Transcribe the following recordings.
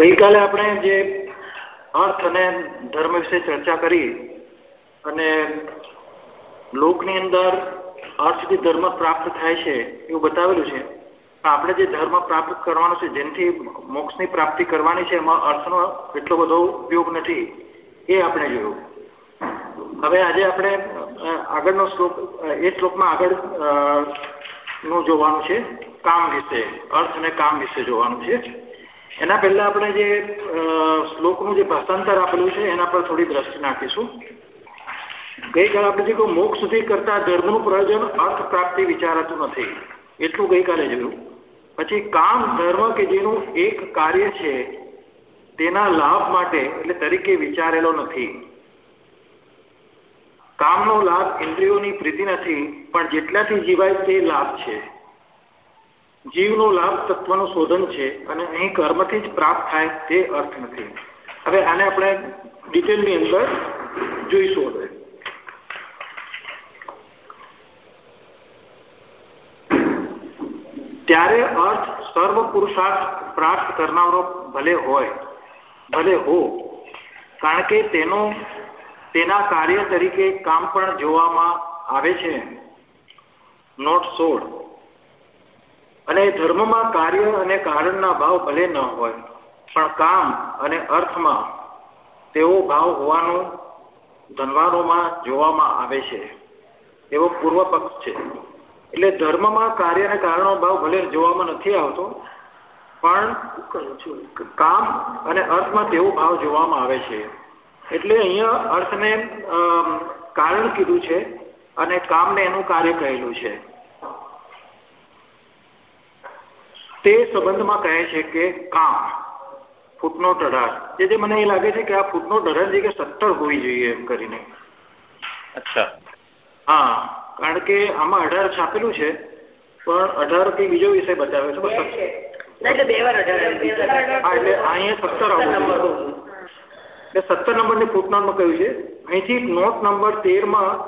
ગઈકાલે આપણે જે અર્થ અને ધર્મ વિશે ચર્ચા કરી અને લોકની અંદર અર્થથી ધર્મ પ્રાપ્ત થાય છે એવું બતાવેલું છે. આપણે જે ધર્મ પ્રાપ્ત કરવાનો છે, જેનાથી મોક્ષની પ્રાપ્તિ કરવાની છે, એમાં અર્થનો એટલો બધો ઉપયોગ નથી, એ આપણે જોયું. હવે આજે આપણે આગળનો શ્લોક, એ શ્લોકમાં આગળનું જોવાનું છે, કામ વિશે, અર્થ અને કામ વિશે જોવાનું છે. એના પહેલા આપણે જે શ્લોકનું જે ભાષાંતર આપેલું છે, એના પર થોડી દ્રષ્ટિ નાખીશું. ગઈકાલે આપણે જે મોક્ષ સુધી કરતા ધર્મનું પ્રયોજન અર્થ પ્રાપ્તિ વિચારાતું નથી. એટલું ગઈકાલે જોયું પછી કામ, ધર્મ કે જેનું એક કાર્ય છે, તેના લાભ માટે, એટલે તરીકે વિચારેલો નથી. કામનો લાભ ઇન્દ્રિયોની પ્રીતિ નથી, પણ જેટલાથી જીવાય તે લાભ છે. જીવનો લાભ તત્વનું શોધન છે અને અહીં કર્મથી જ પ્રાપ્ત થાય તે અર્થ નથી. હવે આને આપણે ડિટેલની અંદર જોઈશું હવે. ત્યારે અર્થ સર્વ પુરુષાર્થ પ્રાપ્ત કરનારો ભલે હોય, ભલે હો, કારણ કે તેનો, તેના કાર્ય તરીકે કામ પણ જોવામાં આવે છે. નોટ સોળ. અને ધર્મમાં કાર્ય અને કારણના ભાવ ભલે ન હોય, પણ કામ અને અર્થમાં તેવો ભાવ હોવાનું ધનવાનોમાં જોવામાં આવે છે. એવો પૂર્વ પક્ષ છે. એટલે ધર્મમાં કાર્ય અને કારણનો ભાવ ભલે જોવામાં નથી આવતો, પણ કામ અને અર્થમાં તેવો ભાવ જોવામાં આવે છે. એટલે અહીંયા અર્થને કારણ કીધું છે અને કામને એનું કાર્ય કહેલું છે. તે સંબંધમાં કહે છે કે કામ ફૂટનોટ અઢાર જે જે મને એ લાગે છે કે આ ફૂટનોટ અઢાર કે સત્તર હોવી જોઈએ એમ કરીને. અચ્છા. હા કારણ કે આમાં અઢાર છાપેલું છે પણ અઢારથી બીજો વિષય બતાવ્યો છે એટલે સત્તર આવું એટલે ફૂટનોટમાં કહ્યું છે? અહીંથી નોટ નંબર તેરમાં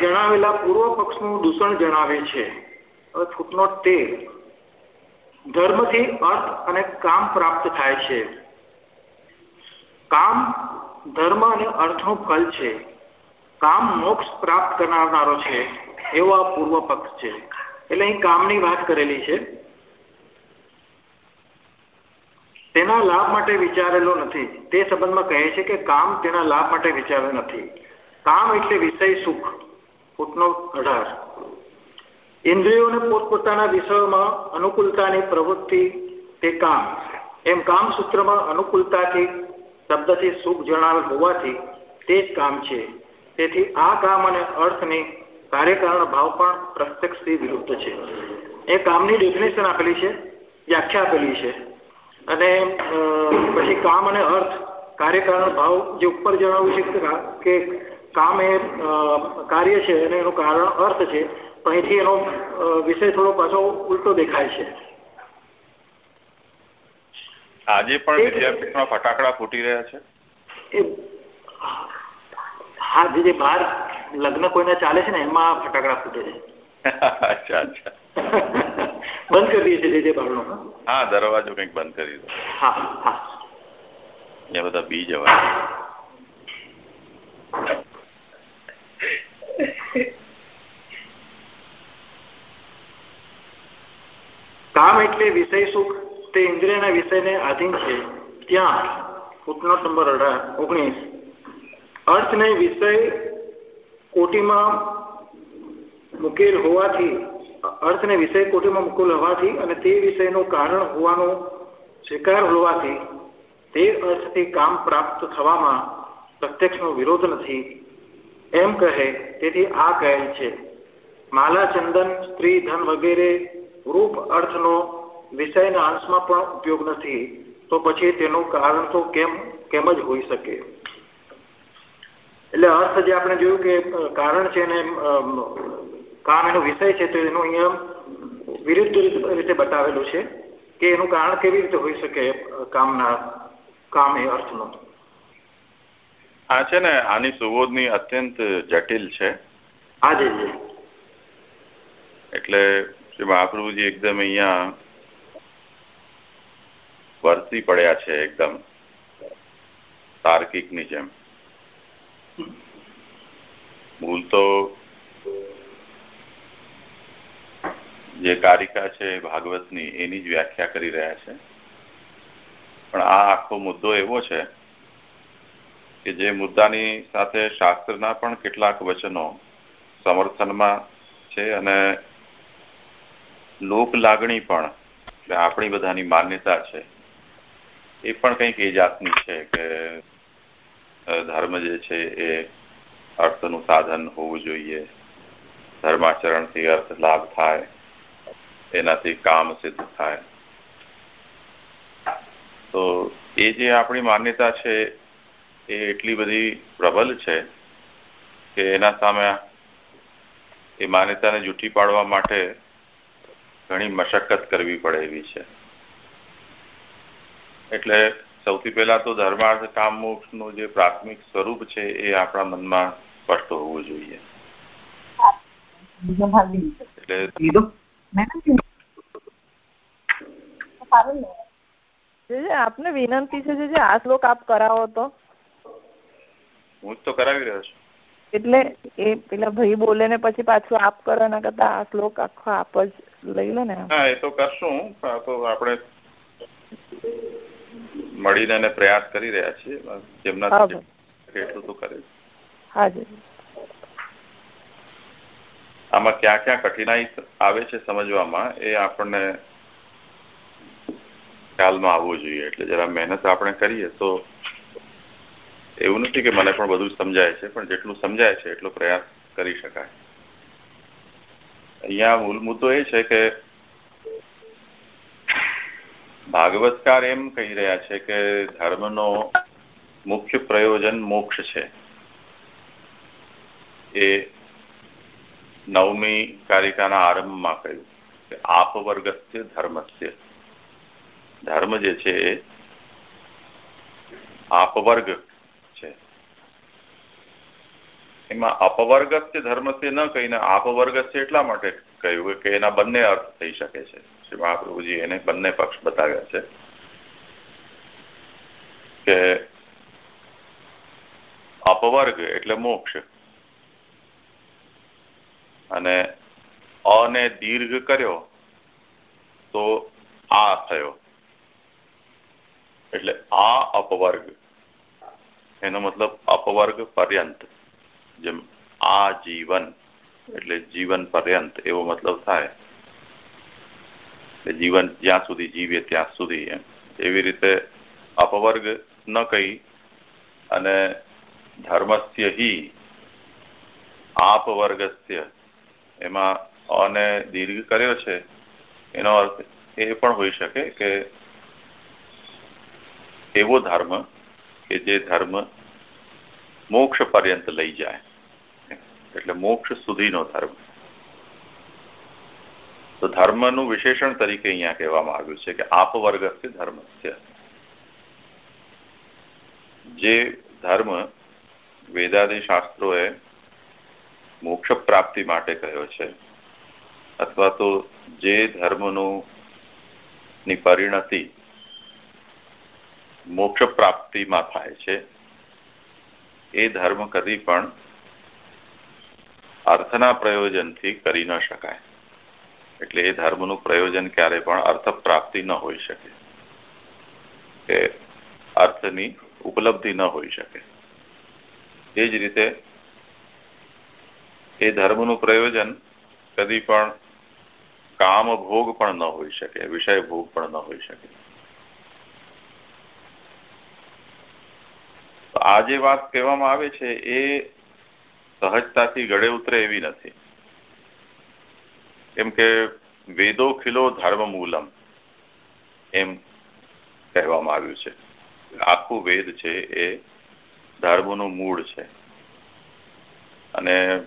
જણાવેલા પૂર્વ પક્ષનું દૂષણ જણાવે છે. હવે ફૂટનોટ તેર. ધર્મથી અર્થ અને કામ પ્રાપ્ત થાય છે. કામ ધર્મ અને અર્થનું ફલ છે. કામ મોક્ષ પ્રાપ્ત કરનારો છે, એવો આ પૂર્વ પક્ષ છે. એટલે અહીં કામની વાત કરેલી છે. તેના લાભ માટે વિચારેલો નથી. તે સંબંધમાં કહે છે કે કામ તેના લાભ માટે વિચારેલો નથી. કામ એટલે વિષય સુખ ફૂટનો અઢાર. ઇન્દ્રિયોને પોતપોતાના વિષયોમાં અનુકૂળતાની પ્રવૃત્તિ તે કામ એમ કામ સૂત્રમાં અનુકૂળતાથી, શબ્દથી સુખ જણાવેલ હોવાથી તે જ કામ છે. તેથી આ કામ અને અર્થની કાર્યકારણ ભાવ પણ પ્રત્યક્ષથી વિરુદ્ધ છે. એ કામની ડેફિનેશન આપેલી છે, વ્યાખ્યા આપેલી છે. અને પછી કામ અને અર્થ, કાર્યકારણ ભાવ જે ઉપર જણાવ્યું છે કે કામ એ કાર્ય છે અને એનું કારણ અર્થ છે. અહીંથી એનો વિષય થોડો પાછો ઉલટો દેખાય છે. આજે પણ વિદ્યાપીઠમાં ફટાકડા ફૂટી રહ્યા છે? હા જે બહાર લગ્ન કોઈના ચાલે છે ને એમાં ફટાકડા ફૂટે છે. અચ્છા અચ્છા. બંધ કરી દઈએ છીએ જે બારણો હા? દરવાજો કંઈક બંધ કરી દો હા હા. એ બધા બી જવા કામ એટલે વિષય સુખ તે ઇન્દ્રિયના વિષયને આધીન છે. ત્યાં ફૂટનોટ નંબર અઢાર, ઓગણીસ. અર્થને વિષય કોટીમાં મૂકેલ હોવાથી, અર્થને વિષય કોટીમાં મૂકેલ હોવાથી અને તે વિષયનું કારણ હોવાનો સ્વીકાર હોવાથી, તે અર્થથી કામ પ્રાપ્ત થવામાં પ્રત્યક્ષનો વિરોધ નથી. એમ કહે, તેથી આ કહેલ છે. માલા ચંદન સ્ત્રી, ધન વગેરે રૂપ અર્થનો વિષયના અંશમાં પણ ઉપયોગ નથી તો પછી તેનું કારણ તો કેમ કેમ જ હોઈ શકે. એટલે અર્થ જે આપણે જોયું કે કારણ છે ને કામ એનો વિષય છે તો એનું અહીંયા વિરુદ્ધ રીતે બતાવેલું છે કે એનું કારણ કેવી રીતે હોઈ શકે કામના કામ એ અર્થનો. આ છે ને આની સુબોધની અત્યંત જટિલ છે. હા જી. એટલે શ્રી મહાપ્રભુજી એકદમ અહીંયા વરસી પડ્યા છે એકદમ. તાર્કિકની જેમ. ભૂલ તો જે કારિકા છે ભાગવતની એની જ વ્યાખ્યા કરી રહ્યા છે. પણ આ આખો મુદ્દો એવો છે કે જે મુદ્દાની સાથે શાસ્ત્રના પણ કેટલાક વચનો સમર્થનમાં છે અને લોક લાગણી પણ એટલે આપણી બધાની માન્યતા છે, એ પણ કંઈક એ જાતની છે કે ધર્મ જે છે એ અર્થનું સાધન હોવું જોઈએ, ધર્માચરણથી અર્થ લાભ થાય, એનાથી કામ સિદ્ધ થાય. તો એ જે આપણી માન્યતા છે એ એટલી બધી પ્રબલ છે કે એના સામે એ માન્યતાને જૂઠી પાડવા માટે ઘણી મશક્કત કરવી પડે એવી છે. એટલે સૌથી પહેલા તો ધર્માર્થ કામ મોક્ષનું જે પ્રાથમિક સ્વરૂપ છે એ આપણા મનમાં સ્પષ્ટ હોવું જોઈએ. એટલે આપને વિનંતી છે જે આ શ્લોક આપ કરાવો તો. હું જ તો કરાવી રહ્યો છું. એટલે એ પેલા ભાઈ બોલે ને પછી પાછું આપ કરો એના કરતા આ શ્લોક આખો આપ જ લઈ લો ને. હા એ તો કરશું. તો આપણે મળીને એને પ્રયાસ કરી રહ્યા છીએ. જેમના એટલું તો કરે હાજી આમાં ક્યાં ક્યાં કઠિનાઈ આવે છે સમજવામાં એ આપણને ખ્યાલમાં આવવું જોઈએ. એટલે જરા મહેનત આપણે કરીએ તો એવું નથી કે મને પણ બધું સમજાય છે, પણ જેટલું સમજાય છે એટલો પ્રયાસ કરી શકાય. અહીંયા મૂળ મુદ્દો એ છે કે ભાગવતકાર એમ કહી રહ્યા છે કે ધર્મનો મુખ્ય પ્રયોજન મોક્ષ છે. એ નવમી કારિકાના આરંભમાં કહ્યું કે આપવર્ગસ્ય ધર્મસ્ય. ધર્મ જે છે આપવર્ગ છે એમાં અપવર્ગસ્ય ધર્મસ્ય ન કહીને આપવર્ગસ્ય એટલા માટે કહ્યું કે એના બંને અર્થ થઈ શકે છે. શ્રી મહાપ્રભુજી એને બંને પક્ષ બતાવ્યા છે કે અપવર્ગ એટલે મોક્ષ અને અને દીર્ઘ કર્યો તો આ થયો. એટલે આ અપવર્ગ. એનો મતલબ અપવર્ગ પર્યંત. જેમ આ જીવન એટલે જીવન પર્યંત એવો મતલબ થાય. જીવન જ્યાં સુધી જીવીએ ત્યાં સુધી એમ. એવી રીતે અપવર્ગ ન કહી અને ધર્મસ્ય હિ આપવર્ગસ્ય એમાં અને દીર્ઘ કર્યો છે, એનો અર્થ એ પણ હોઈ શકે કે એવો ધર્મ કે જે ધર્મ મોક્ષ પર્યંત લઈ જાય. એટલે મોક્ષ સુધીનો ધર્મ. તો ધર્મનું વિશેષણ તરીકે અહીંયા કહેવામાં આવ્યું છે કે આપવર્ગસ્ય ધર્મસ્ય. જે ધર્મ વેદાદી શાસ્ત્રોએ મોક્ષ પ્રાપ્તિ માટે કહ્યો છે, અથવા તો જે ધર્મનું ની પરિણતિ મોક્ષ પ્રાપ્તિમાં થાય છે, એ ધર્મ કદી પણ અર્થના પ્રયોજનથી કરી ન શકાય. એટલે એ ધર્મનું પ્રયોજન ક્યારે પણ અર્થ પ્રાપ્તિ ન હોઈ શકે. કે અર્થની ઉપલબ્ધિ ન હોઈ શકે. એ જ રીતે એ ધર્મનું પ્રયોજન કદી પણ કામ ભોગ પણ ન હોઈ શકે વિષય ભોગ પણ ન હોઈ શકે. આ જે વાત કહેવામાં આવે છે, એ સહજતાથી ગળે ઉતરે એવી નથી. કેમ કે વેદો ખીલો ધર્મ મૂલમ એમ કહેવામાં આવ્યું છે. આખું વેદ છે એ ધર્મનું મૂળ છે. અને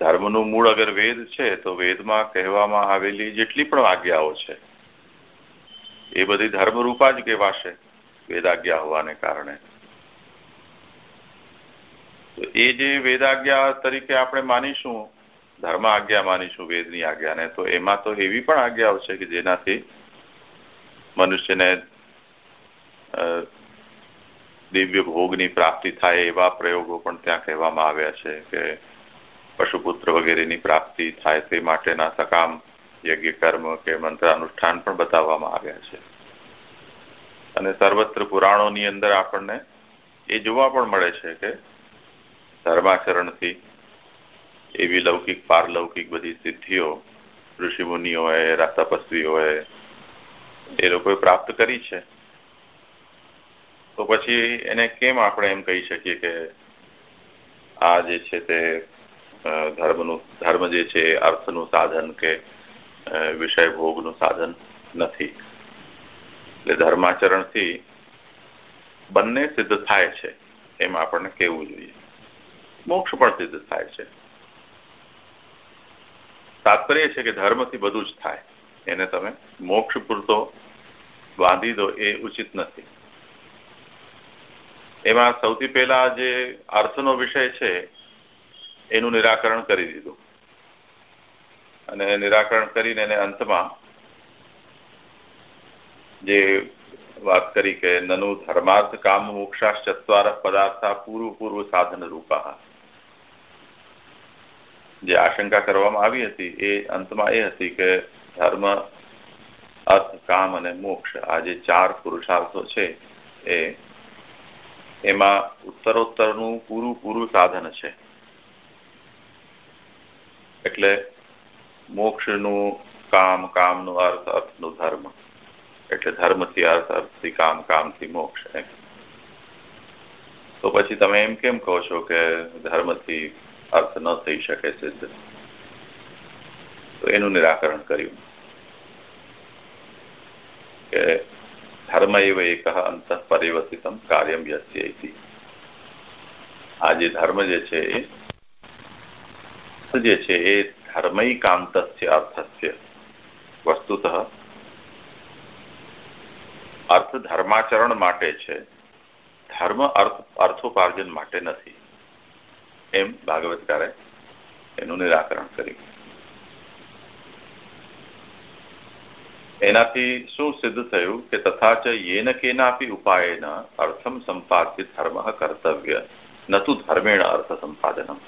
ધર્મનું મૂળ અગર વેદ છે તો વેદમાં કહેવામાં આવેલી જેટલી પણ આજ્ઞાઓ છે, એ બધી ધર્મરૂપા જ કહેવાશે, વેદાજ્ઞા હોવાને કારણે. તો એ જે વેદાજ્ઞા તરીકે આપણે માનીશું ધર્મ આજ્ઞા માનીશું, વેદની આજ્ઞાને, તો એમાં તો એવી પણ આજ્ઞાઓ છે કે જેનાથી મનુષ્યને દિવ્ય ભોગની પ્રાપ્તિ થાય એવા પ્રયોગો પણ ત્યાં કહેવામાં આવ્યા છે કે પશુપુત્ર વગેરેની પ્રાપ્તિ થાય તે માટેના સકામ, યજ્ઞ, કર્મ કે મંત્ર અનુષ્ઠાન પણ બતાવવામાં આવ્યા છે. અને સર્વત્ર પુરાણોની અંદર આપણને એ જોવા પણ મળે છે કે ધર્માચરણથી એવી લૌકિક, પારલૌકિક બધી સિદ્ધિઓ ઋષિમુનિઓએ તપસ્વીઓએ એ લોકોએ પ્રાપ્ત કરી છે. તો પછી એને કેમ આપણે એમ કહી શકીએ કે આ જે છે તે ધર્મનું, ધર્મ જે છે અર્થનું સાધન કે વિષય ભોગનું સાધન નથી. એટલે ધર્માચરણથી બંને સિદ્ધ થાય છે, એમ આપણને કહેવું જોઈએ. મોક્ષ પણ સિદ્ધ થાય છે. તાત્પર્ય છે કે ધર્મથી બધું જ થાય. એને તમે મોક્ષ પૂરતો બાંધી દો એ ઉચિત નથી. એમાં સૌથી પહેલા જે અર્થનો વિષય છે, એનું નિરાકરણ કરી દીધું. અને નિરાકરણ કરીને એને અંતમાં જે વાત કરી કે નનુ ધર્માર્થ કામ મોક્ષા ચત્વાર પદાર્થા પૂર્વ પૂર્વ સાધન રૂપા. જે આશંકા કરવામાં આવી હતી એ અંતમાં એ હતી કે ધર્મ, અર્થ, કામ અને મોક્ષ આ જે ચાર પુરુષાર્થો છે એ, એમાં ઉત્તરોત્તરનું પૂરું પૂરું સાધન છે. એટલે મોક્ષનું કામ, કામનું અર્થ, અર્થનું ધર્મ. એટલે ધર્મથી અર્થ, અર્થથી કામ, કામથી મોક્ષ તો પછી તમે એમ કેમ કહો છો કે ધર્મથી અર્થ ન થઈ શકે સિદ્ધ તો એનું નિરાકરણ કર્યું. કે ધર્મ એવ એક અંત પરિવર્તિતમ કાર્યમ યસ્ય આ જે ધર્મ જે છે, એ જે છે, એ ધર્મૈકાંતસ્ય અર્થસ્ય. વસ્તુત અર્થ ધર્માચરણ માટે છે. ધર્મ અર્થ અર્થોપાર્જન માટે નથી. એમ ભાગવતકારે એનું નિરાકરણ કર્યું એનાથી શું સિદ્ધ થયું કે તથા ચ યેન કેનાપી ઉપાયેન અર્થમ સંપાદ્ય ધર્મ કર્તવ્ય નતુ ધર્મેણ અર્થ સંપાદન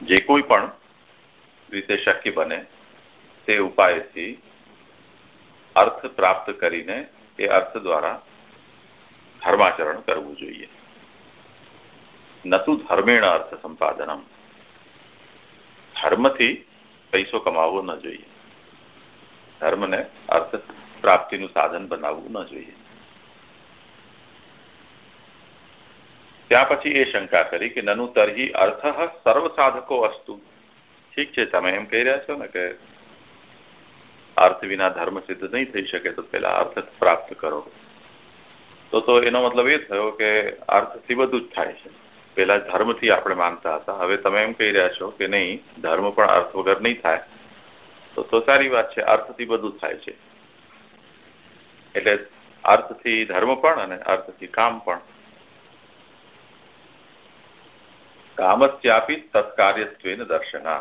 જે કોઈ પણ રીતે શક્ય બને તે ઉપાયથી અર્થ પ્રાપ્ત કરીને એ અર્થ દ્વારા ધર્માચરણ કરવું જોઈએ. નતું ધર્મેણ અર્થ સંપાદનમ ધર્મથી પૈસો કમાવવો ન જોઈએ. ધર્મને અર્થ પ્રાપ્તિનું સાધન બનાવવું ન જોઈએ. ત્યાં પછી એ શંકા કરી કે નનુ તરહી અર્થ સર્વ સાધકો વસ્તુ ઠીક છે, તમે એમ કહી રહ્યા છો ને કે અર્થ વિના ધર્મ સિદ્ધ નહીં થઈ શકે, તો પેલા અર્થ પ્રાપ્ત કરો. તો તો એનો મતલબ એ થયો કે અર્થથી બધું જ થાય છે. પેલા ધર્મથી આપણે માનતા હતા. હવે તમે એમ કહી રહ્યા છો કે નહીં, ધર્મ પણ અર્થ વગર નહીં થાય. તો તો સારી વાત છે, અર્થથી બધું થાય છે. એટલે અર્થથી ધર્મ પણ અને અર્થથી કામ પણ. કામસ્યાપી તત્કાર્યત્વેન દર્શના.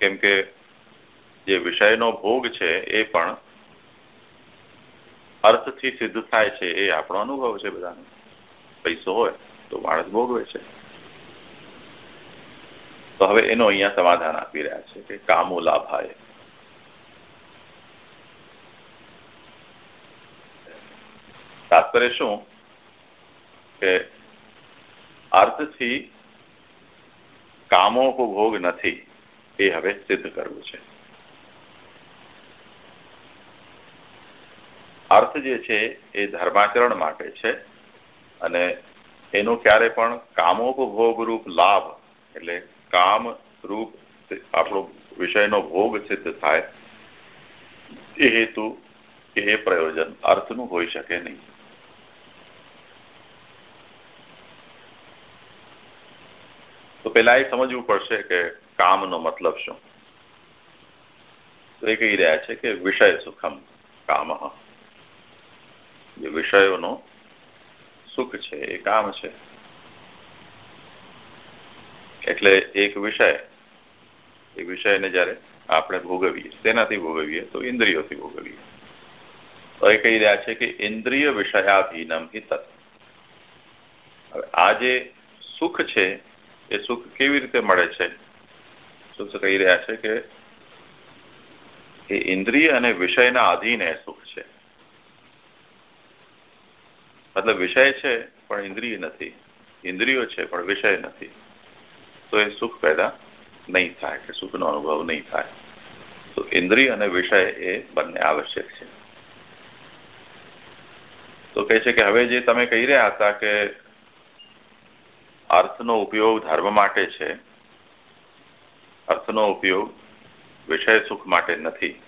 કેમ કે જે વિષયનો ભોગ છે એ પણ અર્થથી સિદ્ધ થાય છે, એ આપણો અનુભવ છે બધાનો. પૈસો હોય તો માણસ ભોગવે છે. તો હવે એનો અહીંયા સમાધાન આપી રહ્યા છે કે કામો લાભાય. તાત્પર્ય શું? કે અર્થથી કામોપભોગ નથી, એ હવે સિદ્ધ કરવું છે. અર્થ જે છે એ ધર્માચરણ માટે છે. અને એનો ક્યારે પણ કામોપભોગ રૂપ લાભ, એટલે કામ રૂપ આપણો વિષયનો ભોગ સિદ્ધ થાય, એ હેતુ, એ પ્રયોજન અર્થનું હોઈ શકે નહીં. તો પેલા એ સમજવું પડશે કે કામનો મતલબ શું? તો એ કહી રહ્યા છે કે વિષય સુખમ કામ. જે વિષયોનો સુખ છે, એ કામ છે. એટલે એક વિષય, એ વિષયને જ્યારે આપણે ભોગવીએ, તેનાથી ભોગવીએ, તો ઇન્દ્રિયોથી ભોગવીએ. તો એ કહી રહ્યા છે કે ઇન્દ્રિય વિષયાધીનમ હિ તત્વ હવે આ જે સુખ છે, એ સુખ કેવી રીતે મળે છે? સુખ કહી રહ્યા છે કે એ ઇન્દ્રિય અને વિષયના આધીન એ સુખ છે? મતલબ વિષય છે, પણ ઇન્દ્રિય નથી. ઇન્દ્રિયો છે, પણ વિષય નથી. તો એ સુખ પેદા નહીં થાય, કે સુખનો અનુભવ નહીં થાય. તો ઇન્દ્રિય અને વિષય એ બંને આવશ્યક છે. તો કહે છે કે હવે જે તમે કહી રહ્યા હતા કે અર્થનો ઉપયોગ ધર્મ માટે છે, અર્થનો ઉપયોગ વિષય સુખ માટે નથી.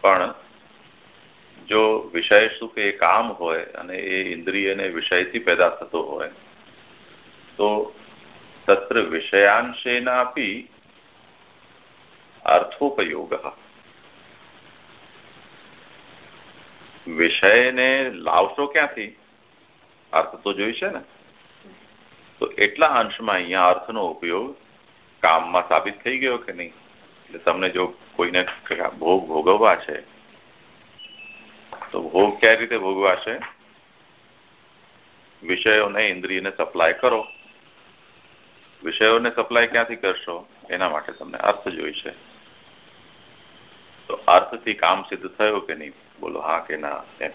પણ જો વિષય સુખ એ કામ હોય અને એ ઇન્દ્રિય અને વિષયથી પેદા થતો હોય, તો તત્ર વિષયાંશેનાપી અર્થોપયોગ. વિષયને લાવશો ક્યાંથી? અર્થ તો જોઈશે ને? તો એટલા અંશમાં અહીંયા અર્થનો ઉપયોગ કામમાં સાબિત થઈ ગયો કે નહીં? એટલે તમને જો કોઈને ભોગ ભોગવવા છે તો ભોગ કઈ રીતે ભોગવાશે? વિષયોને ઇન્દ્રિયને સપ્લાય કરો. વિષયોને સપ્લાય ક્યાંથી કરશો? એના માટે તમને અર્થ જોઈશે. તો અર્થથી કામ સિદ્ધ થયો કે નહીં? બોલો, હા કે ના? એમ.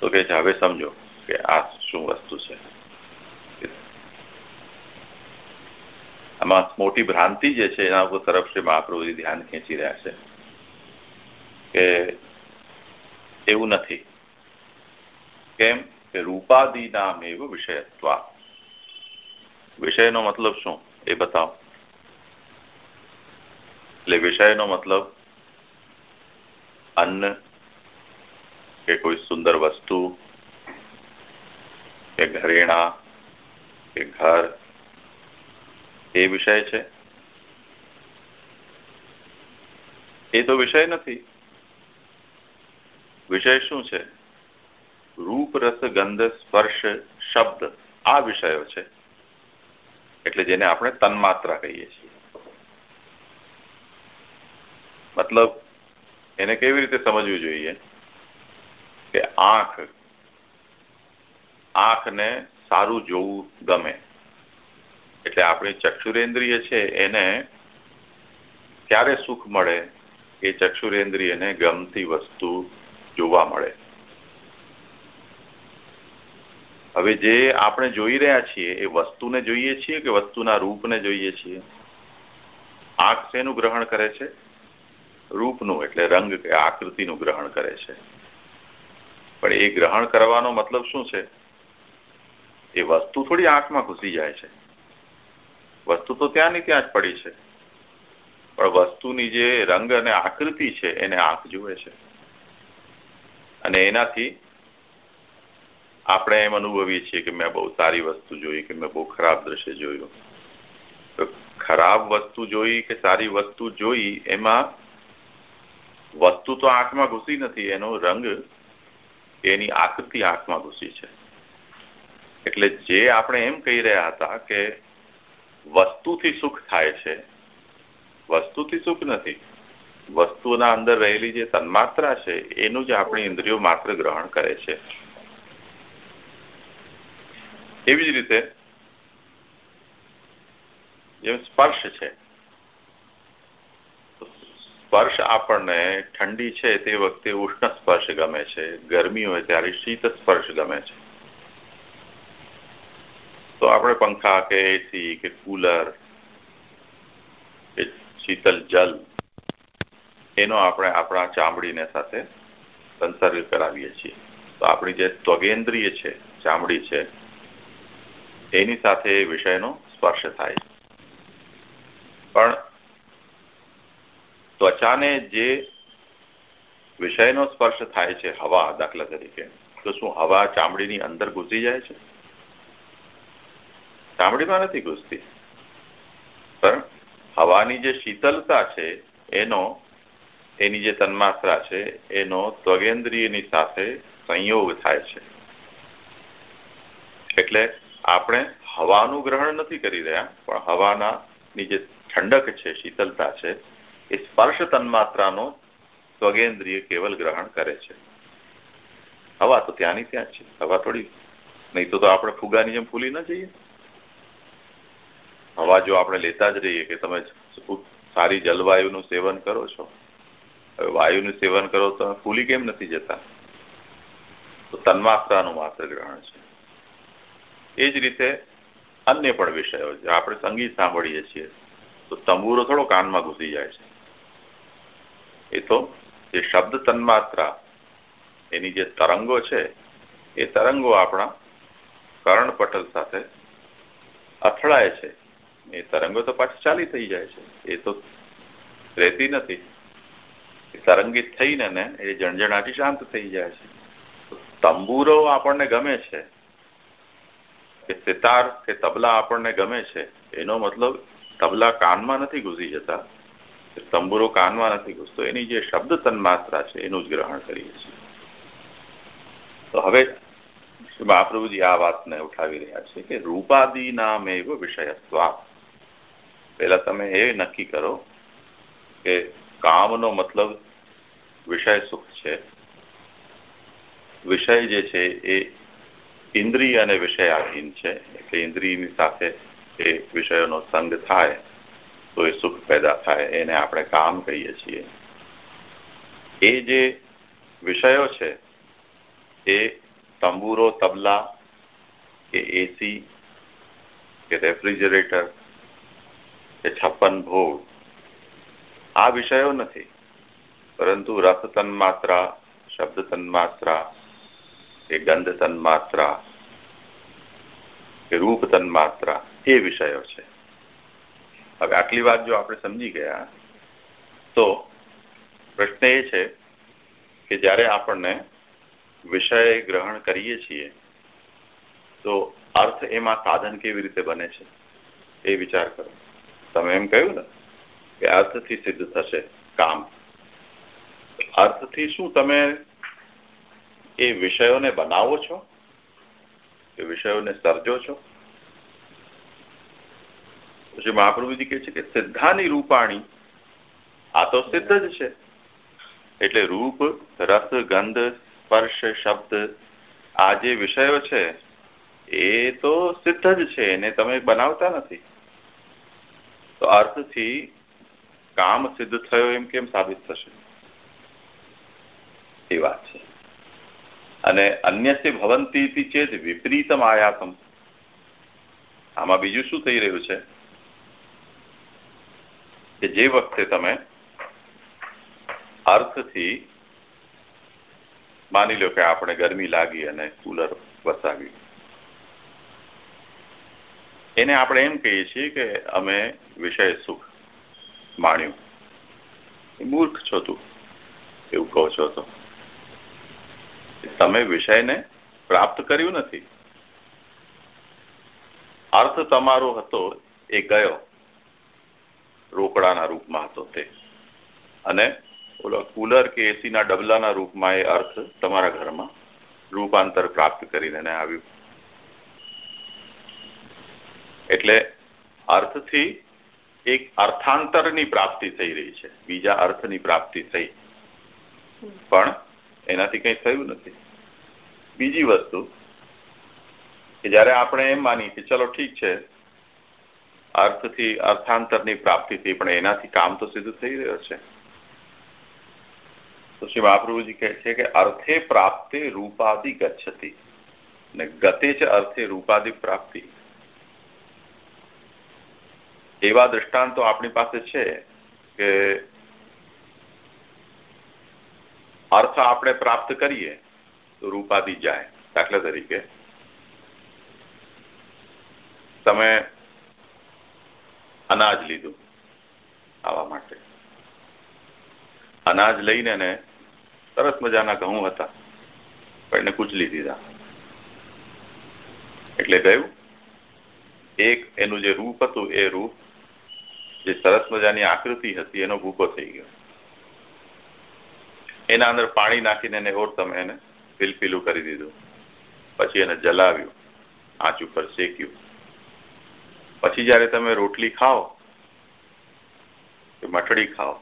તો કે છે, હવે સમજો કે આ શું વસ્તુ છે. આમાં મોટી ભ્રાંતિ જે છે, એના ઉપર તરફ છે મહાપ્રભુજી ધ્યાન ખેંચી રહ્યા છે. કે એવું નથી. કેમ કે રૂપાદી નામ એવું વિષયત્વા. વિષયનો મતલબ શું એ બતાવો. એટલે વિષયનો મતલબ અન્ન કે કોઈ સુંદર વસ્તુ, કે ઘરેણા, કે ઘર, એ વિષય છે. એ તો વિષય નથી. વિષય શું છે? રૂપ, રસ, ગંધ, સ્પર્શ, શબ્દ, આ વિષયો છે. એટલે જેને આપણે તન્માત્રા કહીએ છીએ. મતલબ, એને કેવી રીતે સમજવું જોઈએ? કે આંખ, આંખને સારું જોવું ગમે. એટલે આપણી ચક્ષુરેન્દ્રિય છે, એને ક્યારે સુખ મળે? એ ચક્ષુરેન્દ્રિયને ગમતી વસ્તુ જોવા મળે. હવે જે આપણે જોઈ રહ્યા છીએ, એ વસ્તુને જોઈએ છીએ કે વસ્તુના રૂપને જોઈએ છીએ? આંખ શેનું ગ્રહણ કરે છે? રૂપનું, એટલે રંગ કે આકૃતિનું ગ્રહણ કરે છે. પણ એ ગ્રહણ કરવાનો મતલબ શું છે? એ વસ્તુ થોડી આંખમાં ઘૂસી જાય છે. વસ્તુ તો ત્યાંની ત્યાં જ પડી છે. પણ વસ્તુની જે રંગ અને આકૃતિ છે, એને આંખ જુએ છે. આપણે એમ અનુભવીએ છીએ કે મેં બહુ સારી વસ્તુ જોઈ, કે મેં બહુ ખરાબ દ્રશ્ય જોયું. તો ખરાબ વસ્તુ જોઈ કે સારી વસ્તુ જોઈ, એમાં વસ્તુ તો આંખમાં ઘૂસી નથી, એનો રંગ એની આકૃતિ આંખમાં ઘૂસી છે. એટલે જે આપણે એમ કહી રહ્યા હતા કે વસ્તુથી સુખ થાય છે, વસ્તુથી સુખ નથી વસ્તુના અંદર રહેલી જે તન્માત્રા છે, એનું જ આપણી ઇન્દ્રિયો માત્ર ગ્રહણ કરે છે. એવી જ રીતે જેમ સ્પર્શ છે સ્પર્શ આપણને ઠંડી છે તે વખતે ઉષ્ણ સ્પર્શ ગમે છે, ગરમી હોય ત્યારે શીત સ્પર્શ ગમે છે. તો આપણે પંખા કે એસી કે કુલર કે શીતલ જલ એનો આપણે આપણા ચામડીને સાથે સંસર્ગ કરાવીએ છીએ. તો આપણી જે ત્વગેન્દ્રિય છે, ચામડી છે, એની સાથે વિષયનો સ્પર્શ થાય પણ ત્વચાને જે વિષયનો સ્પર્શ થાય છે, હવા, દાખલા તરીકે, તો શું હવા ચામડીની અંદર ઘૂસી જાય છે? ચામડીમાં નથી ઘૂસતી. પણ હવાની જે શીતલતા છે, એનો એની જે તન્માત્રા છે, એનો ત્વગેન્દ્રિયની સાથે સંયોગ થાય છે. એટલે આપણે હવાનું ગ્રહણ નથી કરી રહ્યા, પણ હવાના ની જે ઠંડક છે, શીતલતા છે, એ સ્પર્શ તન્માત્રાનો સ્વગેન્દ્રિય કેવલ ગ્રહણ કરે છે. હવા તો ત્યાંની ત્યાં છે, હવા થોડી નહીં તો આપણે ફુગાની જેમ ફૂલી ન જઈએ. હવા જો આપણે લેતા જ રહીએ કે તમે સારી જલવાયુનું સેવન કરો છો વાયુનું સેવન કરો, તો ફૂલી કેમ નથી જતા? તો તન્માત્રાનું માત્ર ગ્રહણ છે. એ જ રીતે અન્ય પણ વિષયો છે. આપણે સંગીત સાંભળીએ છીએ, તો તંબુરો થોડો કાનમાં ઘૂસી જાય છે. એ તો જે શબ્દ તન્માત્રા, એની જે તરંગો છે, એ તરંગો આપણા કર્ણપટલ સાથે અથડાય છે. એ તરંગો તો પાછી ચાલી થઈ જાય છે. એ તો રહેતી નથી. તરંગિત થઈને ને એ જણજણાટી શાંત થઈ જાય છે. તંબુરો આપણને ગમે છે. કે સિતાર, કે તબલા આપણને ગમે છે. એનો મતલબ તબલા કાનમાં નથી ઘૂસી જતા. તંબુરો કાનમાં નથી ઘૂસતો. એની જે શબ્દ તન્માત્રા છે, એનું જ ગ્રહણ કરીએ છીએ. તો હવે મહાપ્રભુજી આ વાતને ઉઠાવી રહ્યા છે કે રૂપાદી નામ એવો વિષયત્વા. પહેલા તમે એ નક્કી કરો કે કામનો મતલબ વિષય સુખ છે. વિષય જે છે એ ઇન્દ્રિય અને વિષયાધીન છે. એટલે ઇન્દ્રિયની સાથે એ વિષયોનો સંગ થાય, તો એ સુખ પેદા થાય, એને આપણે કામ કહીએ છીએ. એ જે વિષયો છે, એ તંબુરો, તબલા કે એસી કે રેફ્રિજરેટર કે છપ્પન ભોગ આ વિષયો નથી. પરંતુ રસ તન્માત્રા, શબ્દ તન્માત્રા કે ગંધ તન્માત્રા કે રૂપ તન્માત્રા, એ વિષયો છે. હવે આટલી વાત જો આપણે સમજી ગયા, તો પ્રશ્ન એ છે કે જ્યારે આપણને વિષય ગ્રહણ કરીએ છીએ, તો અર્થ એમાં સાધન કેવી રીતે બને છે? એ વિચાર કરો. તમે એમ કહ્યું ને? કે અર્થથી સિદ્ધ થશે કામ. અર્થથી શું તમે એ વિષયોને બનાવો છો? એ વિષયોને સર્જો છો? પછી મહાપ્રભુજી કહે છે કે સિદ્ધાની રૂપાણી, આ તો સિદ્ધ જ છે. એટલે રૂપ, રસ, ગંધ, સ્પર્શ, શબ્દ, આ જે વિષયો છે, એ તો સિદ્ધ જ છે. એને તમે બનાવતા નથી. તો અર્થથી કામ સિદ્ધ થયો એમ કેમ સાબિત થશે એ વાત છે અને અન્યસ્ય ભવંતી ચેત વિપરીતમ આયાતમ આમાં બીજું શું થઈ રહ્યું છે કે જે વખતે તમે અર્થથી માની લો કે આપણે ગરમી લાગી અને કુલર વસાવ્યું એને આપણે એમ કહીએ છીએ કે અમે વિષય સુખ માણ્યું. મૂર્ખ છો તું, એવું કહો છો તો. તમે વિષયને પ્રાપ્ત કર્યું નથી. અર્થ તમારો હતો એ ગયો. રોકડાના રૂપમાં હતો તે. અને ઓલો કુલર કે એસીના ડબલાના રૂપમાં એ અર્થ તમારા ઘરમાં રૂપાંતર પ્રાપ્ત કરીને આવ્યું. એટલે અર્થથી એક અર્થાંતરની પ્રાપ્તિ થઈ રહી છે. બીજા અર્થની પ્રાપ્તિ થઈ. પણ એનાથી કંઈ થયું નથી. બીજી વસ્તુ કે જ્યારે આપણે એમ માની કે ચલો ઠીક છે, અર્થથી, અર્થાંતરની પ્રાપ્તિ થઈ પણ એનાથી કામ તો સીધું થઈ રહ્યો છે. તો શ્રી મહાપ્રભુજી કહે છે કે અર્થે પ્રાપ્તે રૂપાદિ ગચ્છતી. ને ગતે છે અર્થે રૂપાદિ પ્રાપ્તિ. એવા દ્રષ્ટાંતો આપણી પાસે છે કે અર્થ આપણે પ્રાપ્ત કરીએ તો રૂપાદી જાય, દાખલા તરીકે. તમે અનાજ લીધું આવા માટે. અનાજ લઈને ને સરસ મજાના ઘઉં હતા, પણ એને કૂચલી દીધા. એટલે ગયું એક એનું જે રૂપ હતું એ રૂપ જે સરસ મજાની આકૃતિ હતી, એનો ભૂકો થઈ ગયો. એના અંદર પાણી નાખીને એને હોર તમે એને પીલપીલું કરી દીધું. પછી એને જલાવ્યું, આંચ ઉપર શેક્યું. પછી જ્યારે તમે રોટલી ખાઓ, કે મઠડી ખાઓ,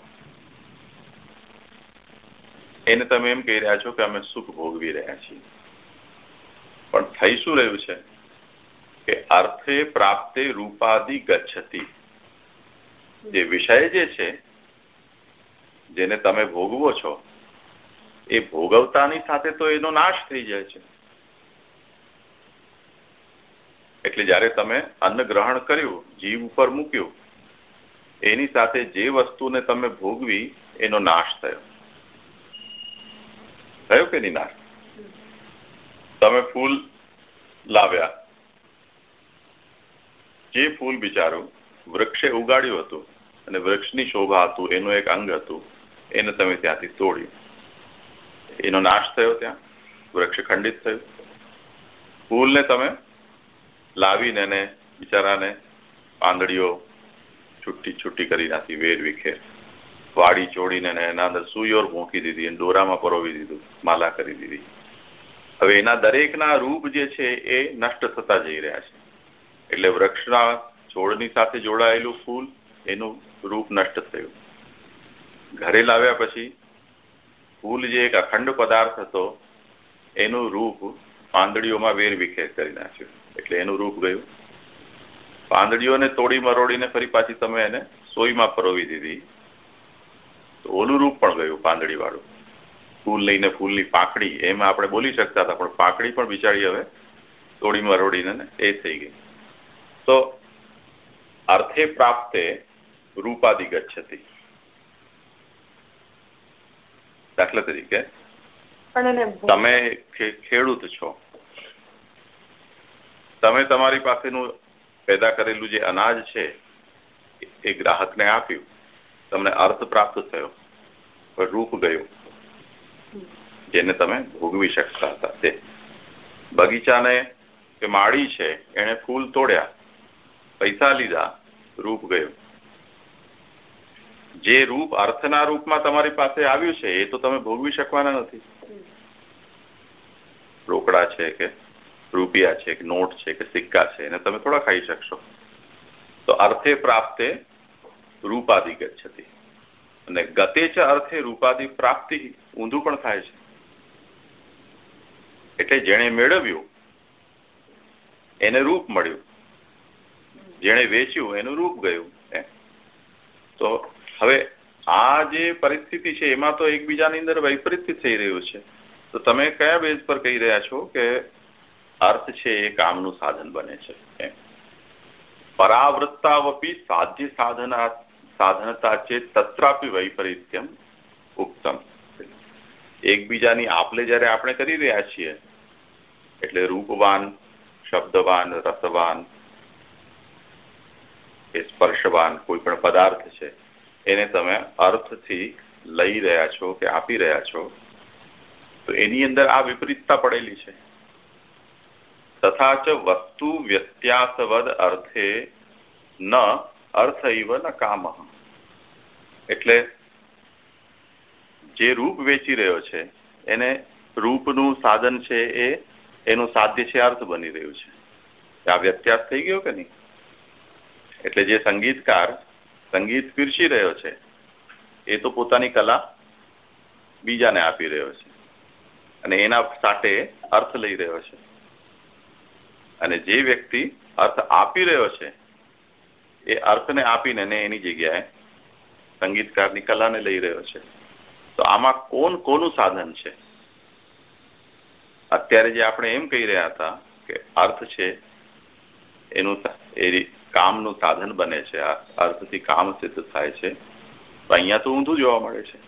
એને તમે એમ કહી રહ્યા છો કે અમે સુખ ભોગવી રહ્યા છીએ. પણ થઈ શું રહ્યું છે? કે અર્થે પ્રાપ્તે રૂપાદિ ગચ્છતી. જે વિષય જે છે, જેને તમે ભોગવો છો, એ ભોગવતાની સાથે તો એનો નાશ થઈ જાય છે. એટલે જ્યારે તમે અન્ન ગ્રહણ કર્યું, જીવ ઉપર મૂક્યું, એની સાથે જે વસ્તુને તમે ભોગવી, એનો નાશ થયો. થયો કે નહીં નાશ? તમે ફૂલ લાવ્યા. જે ફૂલ બિચારું વૃક્ષે ઉગાડ્યું હતું અને વૃક્ષની શોભા હતું, એનું એક અંગ હતું, એને તમે ત્યાંથી તોડ્યું. એનો નાશ થયો ત્યાં, વૃક્ષ ખંડિત થયું. ફૂલને તમે લાવીને એને બિચારાને પાંદડીઓ છુટ્ટી છુટ્ટી કરી નાખી, વેર વિખેર. વાડી ચોડીને એના અંદર સુયોર મૂકી દીધી અને દોરામાં પરોવી દીધું, માલા કરી દીધી. હવે એના દરેકના રૂપ જે છે એ નષ્ટ થતા જઈ રહ્યા છે. એટલે વૃક્ષના છોડની સાથે જોડાયેલું ફૂલ એનું રૂપ નષ્ટ થયું. ઘરે લાવ્યા પછી ફૂલ જે એક અખંડ પદાર્થ હતો, એનું રૂપ પાંદડીઓમાં વેર વિખેર કરી નાખ્યું. એટલે એનું રૂપ ગયું. પાંદડીઓને તોડી મરોડીને ફરી પાછી તમે એને સોયમાં પરોવી દીધી. તો ઓલું રૂપ પણ ગયું પાંદડી વાળું ફૂલ લઈને ફૂલની પાંખડી, એમ આપણે બોલી શકતા હતા, પણ પાંખડી પણ બિચારી હવે તોડી મરોડીને એ થઈ ગઈ. તો અર્થે પ્રાપ્તે રૂપાદિ ગચ્છતી. દાખલા તરીકે તમે ખેડૂત છો. તમે તમારી પાસેનું પેદા કરેલું જે અનાજ છે એ ગ્રાહકને આપ્યું. તમને અર્થ પ્રાપ્ત થયો. રૂપ ગયું. જેને તમે ભોગવી શકતા હતા. તે બગીચાને કે માળી છે એને ફૂલ તોડ્યા. પૈસા લીધા. રૂપ ગયું. જે રૂપ અર્થના રૂપમાં તમારી પાસે આવ્યું છે, એ તો તમે ભોગવી શકવાના નથી. રોકડા છે કે રૂપિયા છે કે નોટ છે કે સિક્કા છે, એને તમે થોડા ખાઈ શકશો. તો અર્થે પ્રાપ્તે રૂપાદિ ગચ્છતી અને ગતે છે અર્થે રૂપાદિ પ્રાપ્તિ ઊંધું પણ થાય છે. એટલે જેણે મેળવ્યું, એને રૂપ મળ્યું. જેણે વેચ્યું એનું રૂપ ગયું તો હવે આ જે પરિસ્થિતિ છે, એમાં તો એકબીજાની અંદર વૈપરીત્ય થઈ રહ્યું છે. તો તમે કયા બેઝ પર કહી રહ્યા છો કે અર્થ છે એ કામનું સાધન બને છે? પરાવૃત્તાવપી સાધ્ય સાધના સાધનતા છે તત્રાપી વૈપરીત્યમ ઉત્તમ એકબીજાની આપલે જયારે આપણે કરી રહ્યા છીએ, એટલે રૂપવાન, શબ્દવાન, રસવાન કે સ્પર્શવાન કોઈ પણ પદાર્થ છે. એને તમે અર્થથી લઈ રહ્યા છો કે આપી રહ્યા છો, તો એની અંદર આ વિપરીતતા પડેલી છે. તથા ચ વસ્તુ વ્યત્યાસવદ અર્થે ન અર્થ ઇવ ન કામ. એટલે જે રૂપ વેચી રહ્યો છે, એને રૂપનું સાધન છે એ, એનું સાધ્ય છે, અર્થ બની રહ્યું છે. આ વ્યત્યાસ થઈ ગયો કે નહીં? એટલે જે સંગીતકાર સંગીત પીરસી રહ્યો છે, એ તો પોતાની કલા બીજાને આપી રહ્યો છે. અને એના સાથે અર્થ લઈ રહ્યો છે. અને જે વ્યક્તિ અર્થ આપી રહ્યો છે, એ અર્થને આપીને એની જગ્યાએ સંગીતકારની કલાને લઈ રહ્યો છે. તો આમાં કોણ કોનું સાધન છે? અત્યારે જે આપણે એમ કહી રહ્યા હતા કે અર્થ છે, એનું એ કામનું સાધન બને છે અર્થથી કામ સિદ્ધ થાય છે. અહીંયા તો ઊંધું જોવા મળે છે.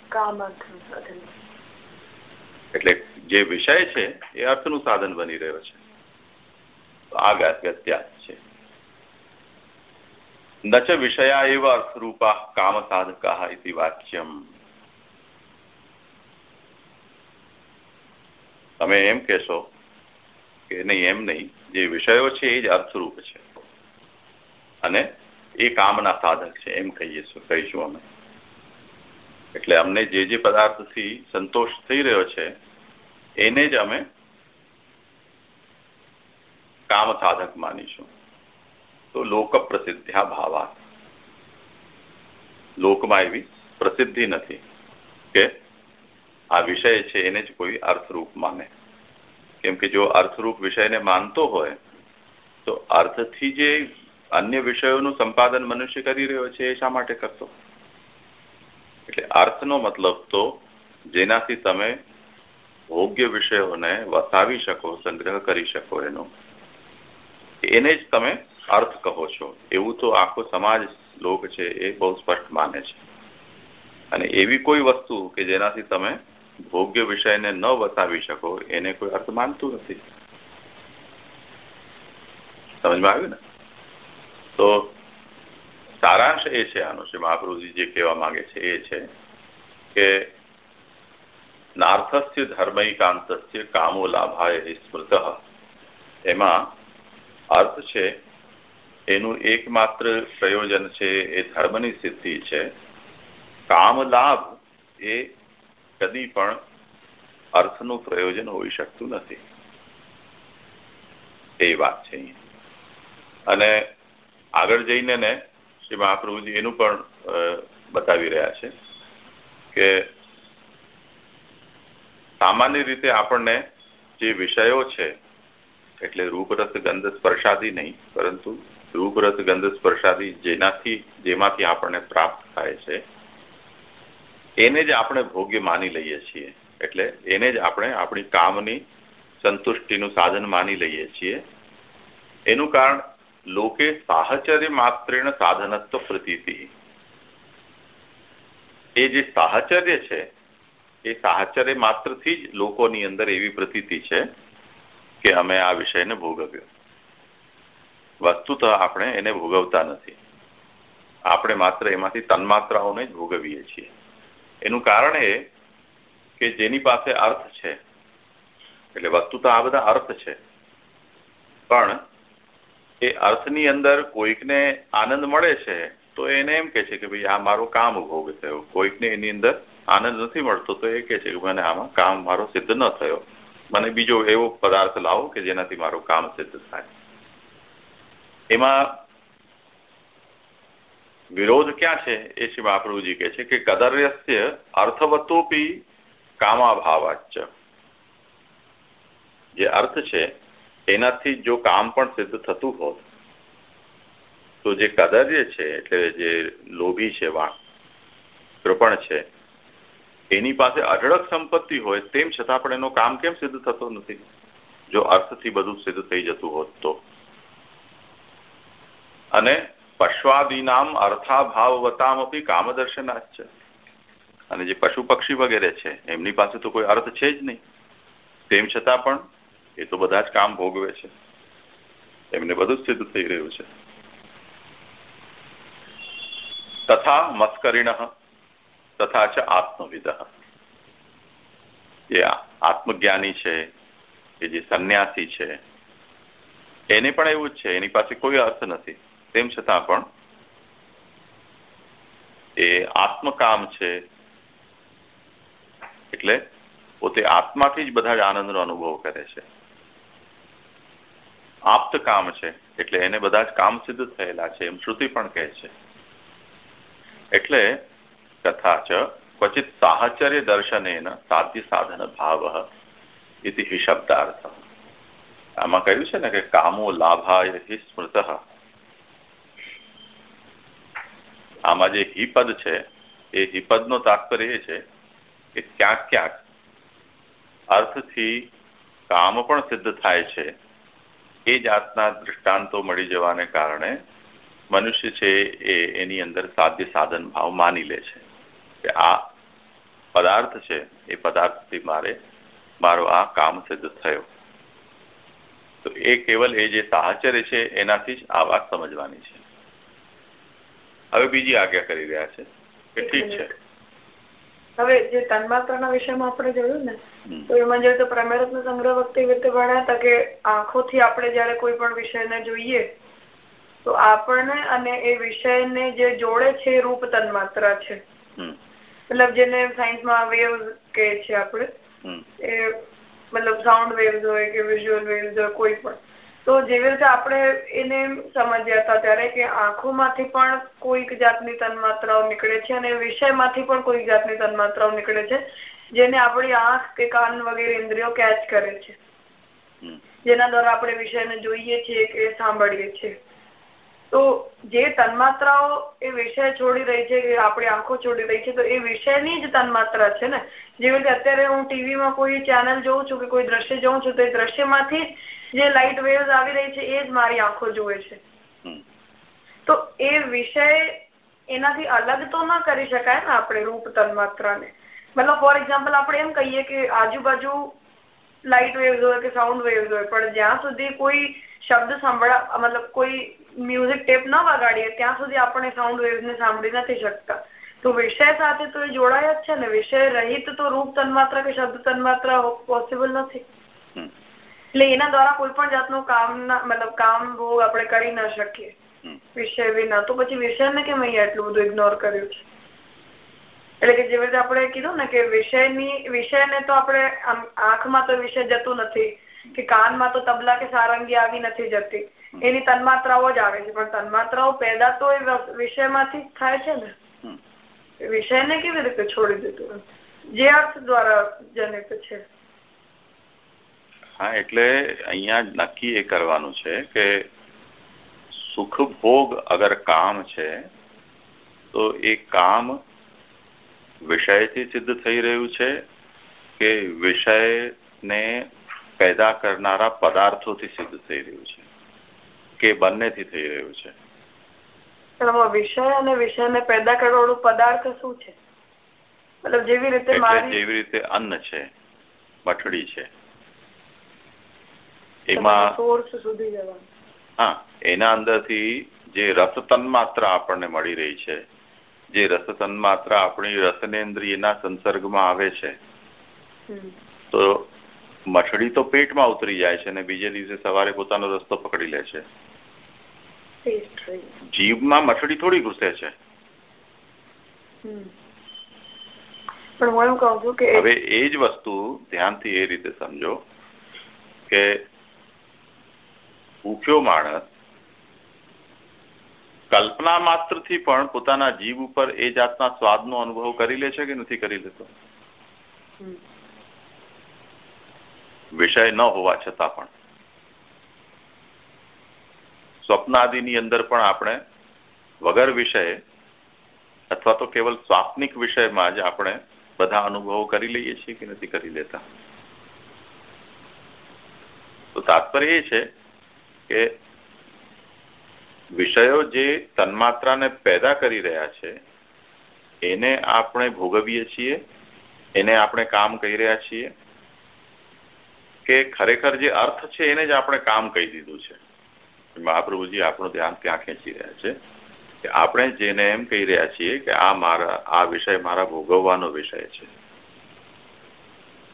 એટલે જે વિષય છે એ અર્થનું સાધન બની રહ્યો છે. આ વ્યત્યાસ છે. ન વિષયા એવ અર્થરૂપા કામ સાધકા ઇતિ વાચ્યમ. તમે એમ કહેશો કે નહીં એમ નહીં. જે વિષયો છે એ જ અર્થરૂપ છે. અને એ કામના સાધક છે, એમ કહીએ કહીશું અમે. એટલે અમને જે જે પદાર્થથી સંતોષ થઈ રહ્યો છે, એને જ અમે કામ સાધક માનીશું. તો લોક પ્રસિદ્ધ્યા ભાવા લોકમાં એવી પ્રસિદ્ધિ નથી કે આ વિષય છે, એને જ કોઈ અર્થરૂપ માને. કેમ કે જો અર્થરૂપ વિષયને માનતો હોય, તો અર્થથી જે અન્ય વિષયોનું સંપાદન મનુષ્ય કરી રહ્યો છે એ શા માટે કરતો એટલે અર્થનો મતલબ તો જેનાથી તમે ભોગ્ય વિષયોને વસાવી શકો, સંગ્રહ કરી શકો એનો. એને જ તમે અર્થ કહો છો. એવું તો આખો સમાજ લોક છે એ બહુ સ્પષ્ટ માને છે. અને એવી કોઈ વસ્તુ કે જેનાથી તમે ભોગ્ય વિષયને ન વસાવી શકો, એને કોઈ અર્થ માનતું નથી. સમજમાં આવ્યું ને? તો સારાંશ એ છે, આનો શ્રી મહાપ્રભુજી જે કહેવા માંગે છે એ છે કે નાર્થસ્ય ધર્મૈકાંતસ્ય કામો લાભાય સ્મૃત. એમાં અર્થ છે, એનું એકમાત્ર પ્રયોજન છે એ ધર્મની સિદ્ધિ છે. કામ લાભ એ કદી પણ અર્થનું પ્રયોજન હોઈ શકતું નથી. એ વાત છે અને આગળ જઈને ને શ્રી મહાપ્રભુજી એનું પણ બતાવી રહ્યા છે કે સામાન્ય રીતે આપણને જે વિષયો છે, એટલે રૂપરસ ગંધ સ્પર્શાદી નહીં, પરંતુ રૂપરસ ગંધ સ્પર્શાદી જેનાથી, જેમાંથી આપણને પ્રાપ્ત થાય છે, એને જ આપણે ભોગ્ય માની લઈએ છીએ. એટલે એને જ આપણે આપણી કામની સંતુષ્ટિનું સાધન માની લઈએ છીએ. એનું કારણ લોકે સાહચર્ય માત્રેણ સાધનત્વ પ્રતીતિ એ જે સાહચર્ય છે એ સાહચર્ય માત્રથી જ લોકોની અંદર એવી પ્રતીતિ છે કે અમે આ વિષયને ભોગવ્યો વસ્તુત આપણે એને ભોગવતા નથી આપણે માત્ર એમાંથી તન્માત્રાઓને જ ભોગવીએ છીએ એનું કારણ એ કે જેની પાસે અર્થ છે એટલે વસ્તુ તો આ બધા અર્થ છે પણ એ અર્થની અંદર કોઈકને આનંદ મળે છે, તો એને એમ કે છે કે ભાઈ આ મારો કામ ભોગ થયો. કોઈકને એની અંદર આનંદ નથી મળતો, તો એ કે છે કે મને આમાં કામ મારો સિદ્ધ ન થયો. મને બીજો એવો પદાર્થ લાવો કે જેનાથી મારું કામ સિદ્ધ થાય. એમાં વિરોધ ક્યાં છે એ શ્રી મહાપ્રભુજી કહે છે કે કદર્યસ્ય અર્થવતોપી કામાભાવાચ જે અર્થ છે એનાથી જો કામ પણ સિદ્ધ થતું હોત, તો જે કદર્ય છે, એટલે જે લોભી છે, વાણ, કૃપણ છે, એની પાસે અઢળક સંપત્તિ હોય, તેમ છતાં પણ એનો કામ કેમ સિદ્ધ થતો નથી? જો અર્થથી બધું સિદ્ધ થઈ જતું હોત તો. અને પશ્વાદીનામ અર્થાભાવવતામપી છે અને જે પશુ પક્ષી વગેરે છે, એમની પાસે તો કોઈ અર્થ છે જ નહીં. તેમ છતાં પણ એ તો બધા જ કામ ભોગવે છે. એમને બધું સિદ્ધ થઈ રહ્યું છે. તથા મસ્કરિણ તથા છે આત્મવિદ. એ આત્મજ્ઞાની છે કે જે સંન્યાસી છે, એને પણ એવું જ છે, એની પાસે કોઈ અર્થ નથી. તેમ છતાં પણ એ આત્મકામ છે. એટલે પોતે આત્માથી જ બધા જ આનંદનો અનુભવ કરે છે. આપ્ત કામ છે, એટલે એને બધા જ કામ સિદ્ધ થયેલા છે, એમ શ્રુતિ પણ કહે છે. એટલે કથા ચ, ક્વચિત સાહચર્ય દર્શનેન સાધ્ય સાધન ભાવ ઇતિ શબ્દાર્થ આમાં કહ્યું છે ને કે કામો લાભાય સ્મૃત. આમાં જે હિપદ છે, એ હિપદનો તાત્પર્ય એ છે કે ક્યાંક ક્યાંક અર્થથી કામ પણ સિદ્ધ થાય છે એ જાતના દૃષ્ટાંતો મળી જવાને કારણે મનુષ્ય છે એ એની અંદર સાધ્ય સાધન ભાવ માની લે છે. કે આ પદાર્થ છે, એ પદાર્થથી મારે મારો આ કામ સિદ્ધ થયો. તો એ કેવલ એ જે સાહચર્ય છે, એનાથી જ આ વાત સમજવાની છે. હવે બીજી આજ્ઞા કરી રહ્યા છે કે ઠીક છે. હવે જે તન્માત્રાના વિષયમાં આપણે જોયું ને તો એમાં જે પ્રમેરત્ન સંગ્રહ વખતે રીતે ભણાતા કે આંખોથી આપણે જયારે કોઈ પણ વિષયને જોઈએ તો આપણને અને એ વિષયને જે જોડે છે એ રૂપ તન્માત્રા છે. મતલબ જેને સાયન્સમાં વેવ કે છે આપણે એ મતલબ સાઉન્ડ વેવ્સ હોય કે વિઝ્યુઅલ વેવ્સ હોય કોઈ પણ. તો જેવી રીતે આપણે એને સમજ્યા હતા ત્યારે કે આંખોમાંથી પણ કોઈક જાતની તન્માત્રાઓ નીકળે છે અને વિષયમાંથી પણ કોઈક જાતની તન્માત્રાઓ નીકળે છે જેને આપણી આંખ કે કાન વગેરે ઇન્દ્રિયો કેચ કરે છે. જેના દ્વારા આપણે વિષયને જોઈએ છીએ કે સાંભળીએ છીએ. તો જે તન્માત્રાઓ એ વિષય છોડી રહી છે કે આપણી આંખો છોડી રહી છે તો એ વિષયની જ તન્માત્રા છે ને? જેવી રીતે અત્યારે હું ટીવીમાં કોઈ ચેનલ જોઉં છું કે કોઈ દ્રશ્ય જોઉં છું તો એ દ્રશ્યમાંથી જે લાઇટ વેવ્સ આવી રહી છે એ જ મારી આંખો જુએ છે. તો એ વિષય એનાથી અલગ તો ન કરી શકાય ને આપણે રૂપ તન્માત્રાને. મતલબ ફોર એક્ઝામ્પલ આપણે એમ કહીએ કે આજુબાજુ લાઇટ વેવ્સ હોય કે સાઉન્ડ વેવ્સ હોય પણ જ્યાં સુધી કોઈ શબ્દ સાંભળા મતલબ કોઈ મ્યુઝિક ટેપ ન વગાડીએ ત્યાં સુધી આપણે સાઉન્ડ વેવ્સને સાંભળી નથી શકતા. તો વિષય સાથે તો એ જોડાયા જ છે ને વિષય રહિત તો રૂપ તન્માત્રા કે શબ્દ તન્માત્રા પોસિબલ નથી. એટલે એના દ્વારા કોઈ પણ જાતનું કામ મતલબ કામ ભોગ આપણે કરી ના શકીએ. વિષય વિના. તો પછી વિષયને કેમ અહીંયા એટલું બધું ઇગ્નોર કર્યું છે? એટલે કે જેવી રીતે આપણે કીધું ને કે વિષયની વિષયને તો આપણે આંખમાં તો વિષય જતું નથી કે કાનમાં તો તબલા કે સારંગી આવી નથી જતી. એની તન્માત્રાઓ જ આવે છે. પણ તન્માત્રાઓ પેદા તો એ વિષયમાંથી થાય છે ને? વિષયને કેવી રીતે છોડી દીધું જે અર્થ દ્વારા જનિત છે. હા એટલે અહીંયા નક્કી એ કરવાનું છે કે સુખ ભોગ અગર કામ છે તો એ કામ વિષયથી સિદ્ધ થઈ રહ્યું છે કે વિષયને પેદા કરનારા પદાર્થોથી સિદ્ધ થઈ રહ્યું છે કે બંનેથી થઈ રહ્યું છે. વિષય અને વિષયને પેદા કરવાનું પદાર્થ શું છે? મતલબ જેવી રીતે જેવી રીતે અન્ન છે મઠડી છે. એમાં હા એના અંદરથી જે રસ તન્માત્રા આપણને મળી રહી છે જે રસ તન્માત્રા આપણી રસનેન્દ્રિયના સંસર્ગમાં આવે છે તો મઠડી તો પેટમાં ઉતરી જાય છે અને બીજે દિવસે સવારે પોતાનો રસ્તો પકડી લે છે. જીભમાં મછડી થોડી ઘૂસે છે. હવે એ જ વસ્તુ ધ્યાનથી એ રીતે સમજો કે ભૂખ્યો માણસ કલ્પના માત્રથી પણ પોતાના જીવ ઉપર એ જાતના સ્વાદનો અનુભવ કરી લે છે કે નથી કરી લેતો? વિષય ન હોવા છતાં પણ. સ્વપ્નાદિની અંદર પણ આપણે વગર વિષય અથવા તો કેવલ સ્વાપ્નિક વિષયમાં જ આપણે બધા અનુભવો કરી લઈએ છીએ કે નથી કરી લેતા? તો તાત્પર્ય એ છે કે વિષયો જે તન્માત્રાને પેદા કરી રહ્યા છે, એને આપણે ભોગવીએ છીએ, એને આપણે કામ કહી રહ્યા છીએ, કે ખરેખર જે અર્થ છે એને જ આપણે કામ કહી દીધું છે. મહાપ્રભુજી આપણું ધ્યાન ત્યાં ખેંચી રહ્યા છે કે આપણે જેને એમ કહી રહ્યા છીએ કે આ મારા, આ વિષય મારા ભોગવવાનો વિષય છે.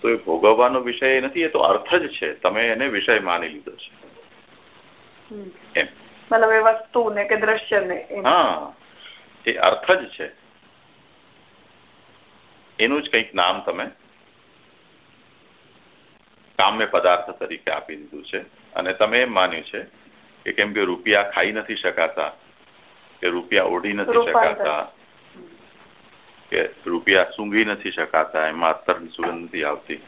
તો એ ભોગવવાનો વિષય નથી, એ તો અર્થ જ છે. તમે એને વિષય માની લીધો છે. હા એ અર્થ જ છે. એનું જ કંઈક નામ તમે કામ્ય પદાર્થ તરીકે આપી દીધું છે. અને તમે એમ માન્યું છે કે કેમ કે રૂપિયા ખાઈ નથી શકાતા કે રૂપિયા ઓઢી નથી શકાતા કે રૂપિયા સૂંઘી નથી શકાતા એમાં અત્તરની સુગંધ નથી આવતી.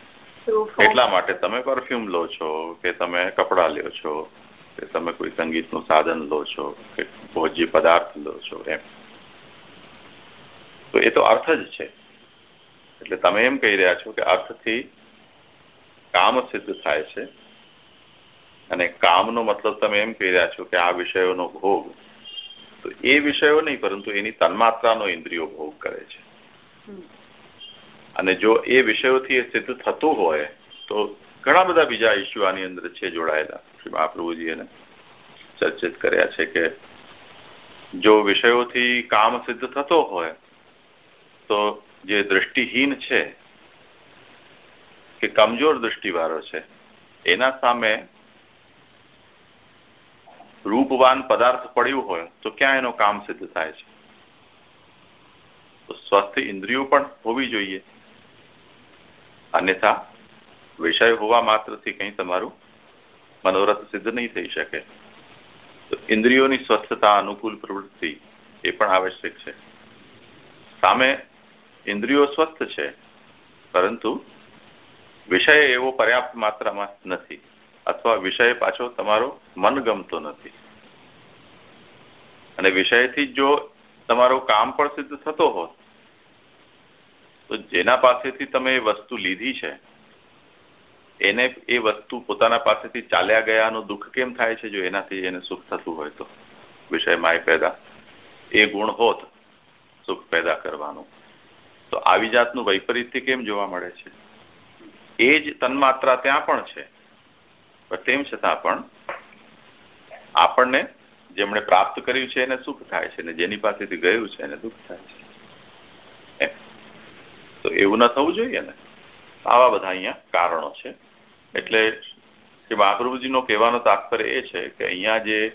એટલા માટે તમે પરફ્યુમ લો છો કે તમે કપડાં લ્યો છો કે તમે કોઈ સંગીતનું સાધન લો છો કે ભોજ્ય પદાર્થ લો છો એમ. તો એ તો અર્થ જ છે. એટલે તમે એમ કહી રહ્યા છો કે અર્થથી કામ સિદ્ધ થાય છે. અને કામનો મતલબ તમે એમ કહી રહ્યા છો કે આ વિષયોનો ભોગ. તો એ વિષયો નહીં પરંતુ એની તન્માત્રાનો ઇન્દ્રિયો ભોગ કરે છે. અને જો એ વિષયોથી એ સિદ્ધ થતું હોય તો ઘણા બધા બીજા ઇસ્યુ આની અંદર છે જોડાયેલા, શ્રી મહાપ્રભુજી એને ચર્ચિત કર્યા છે કે જો વિષયોથી કામ સિદ્ધ થતો હોય, તો જે દૃષ્ટિહીન છે, કે કમજોર દૃષ્ટિવાળો છે, એના સામે રૂપવાન પદાર્થ પડ્યું હોય, તો ક્યાં એનો કામ સિદ્ધ થાય છે? તો સ્વસ્થ ઇન્દ્રિયો પણ હોવી જોઈએ. અન્યથા વિષય હોવા માત્રથી કંઈ તમારું મનોરથ સિદ્ધ નહીં થઈ શકે. તો ઇન્દ્રિયોની સ્વસ્થતા, અનુકૂળ પ્રવૃત્તિ એ પણ આવશ્યક છે. સામે ઇન્દ્રિયો સ્વસ્થ છે, પરંતુ વિષય એવો પર્યાપ્ત માત્રામાં નથી અથવા વિષય પાછો તમારો મનગમતો નથી. અને વિષયથી જો તમારો કામ પણ સિદ્ધ થતો હોત, તો જેના પાસેથી તમે એ વસ્તુ લીધી છે એને એ વસ્તુ પોતાના પાસેથી ચાલ્યા ગયાનું દુઃખ કેમ થાય છે? જો એનાથી એને સુખ થતું હોય તો. વિષયમાં એ પેદા. એ ગુણ હોત, સુખ પેદા કરવાનું. તો આવી જાતનું વૈપરીત્ય કેમ જોવા મળે છે? એ જ તન્માત્રા ત્યાં પણ છે. તેમ છતાં પણ આપણને જેમણે પ્રાપ્ત કર્યું છે એને સુખ થાય છે અને જેની પાસેથી ગયું છે એને દુઃખ થાય છે. તો એવું ન થવું જોઈએ ને. આવા બધા અહીંયા કારણો છે. એટલે કે મહાપ્રભુજીનો કહેવાનો તાત્પર્ય એ છે કે અહીંયા જે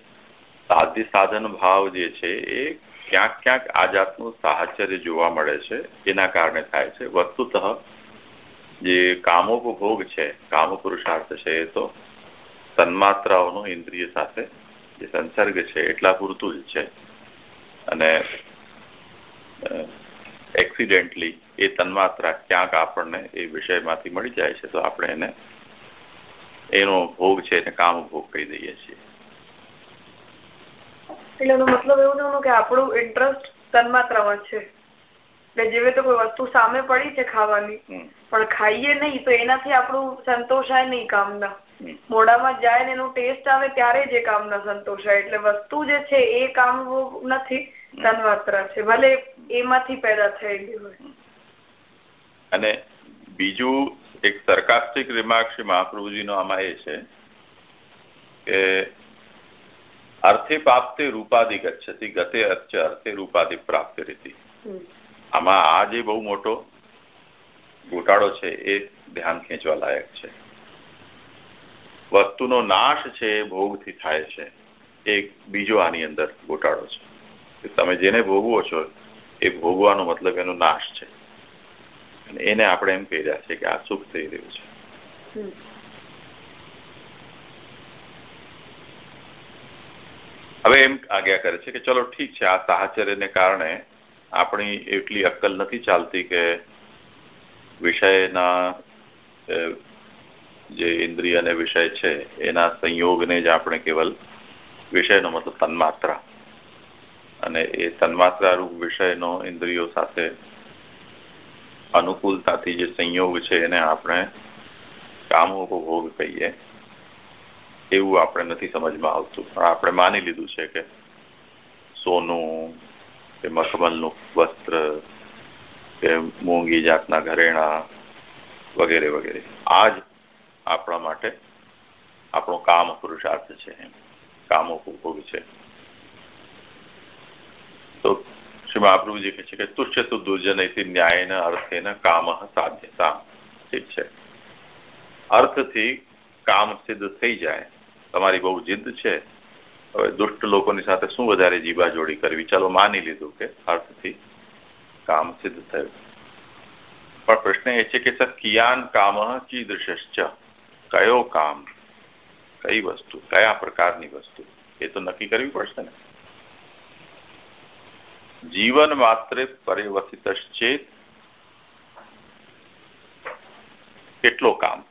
સાધ્ય સાધન ભાવ જે છે એ ક્યાંક ક્યાંક આ જાતનું સાહચર્ય જોવા મળે છે. એના કારણે થાય છે. વસ્તુતઃ જે કામોપભોગ છે, કામ પુરુષાર્થ છે, એ તો તન્માત્રાઓનો ઇન્દ્રિય સાથે જે સંસર્ગ છે એટલા પૂરતું જ છે. અને એક્સિડેન્ટલી એ તન્માત્રા ક્યાંક આપણને એ વિષયમાંથી મળી જાય છે, તો આપણે એને એનો ભોગ છે એને કામ ભોગ કહી દઈએ છીએ. એટલે એનો મતલબ એવું થયું કે આપણું ઇન્ટરેસ્ટ તન્માત્રામાં છે. એટલે જેવે તો કોઈ વસ્તુ સામે પડી છે ખાવાની પણ ખાઈએ નહીં તો એનાથી આપણું સંતોષાય નહીં કામના. મોઢામાં જાય ને એનો ટેસ્ટ આવે ત્યારે જ એ કામના સંતોષાય. એટલે વસ્તુ જે છે એ કામ નથી તન્માત્રા છે. ભલે એમાંથી પેદા થયેલી હોય. અને બીજું એક સરકાસ્ટિક રિમાર્ક શ્રી મહાપ્રભુજીનો આમાં એ છે કે અર્થે પ્રાપ્તિ રૂપાધિ ગચ્છતી ગતે અર્ચે અર્થે રૂપાધિ પ્રાપ્તિ રીતિ આમાં આ જે બહુ મોટો ગોટાળો છે એ ધ્યાન ખેંચવા લાયક છે. વસ્તુનો નાશ છે એ ભોગથી થાય છે. એક બીજો આની અંદર ગોટાળો છે. તમે જેને ભોગવો છો એ ભોગવાનો મતલબ એનો નાશ છે. એને આપણે એમ કહી રહ્યા છીએ કે આ સુખ થઈ રહ્યું છે. હવે એમ આજ્ઞા કરે છે કે ચલો ઠીક છે આ સાહચર્યને કારણે આપણી એટલી અક્કલ નથી ચાલતી કે વિષયના જે ઇન્દ્રિય અને વિષય છે એના સંયોગને જ આપણે કેવલ વિષયનો મતલબ તન્માત્રા. અને એ તન્માત્રા રૂપ વિષયનો ઇન્દ્રિયો સાથે અનુકૂળતાથી જે સંયોગ છે એને આપણે કામોપભોગ કહીએ. એવું આપણે નથી સમજમાં આવતું. પણ આપણે માની લીધું છે કે સોનું, કે મખમલનું વસ્ત્ર, કે મોંઘી જાતના ઘરેણા વગેરે વગેરે. આ જ આપણા માટે આપણો કામ પુરુષાર્થ છે. કામ ઉપભોગ છે. તો શ્રી મહાપ્રભુજી કહે છે કે તુષ્ય તુ દુર્જન ન્યાયના અર્થેના કામ સાધ્યતા ઠીક છે અર્થથી કામ સિદ્ધ થઈ જાય। તમારી બહુ જીદ છે। હવે દુષ્ટ લોકોની સાથે શું વધારે જીબાજોડી કરવી? ચાલો માની લીધું કે અર્થથી કામ સિદ્ધ થયું. પણ પ્રશ્ન એ છે કે સર, કિયાન કામ કીદૃશ્ચ કયો કામ? કઈ વસ્તુ? કયા પ્રકારની વસ્તુ? એ તો નક્કી કરવી પડશે ને? જીવન માત્રે પરિવર્તિત ચેત કેટલો કામ?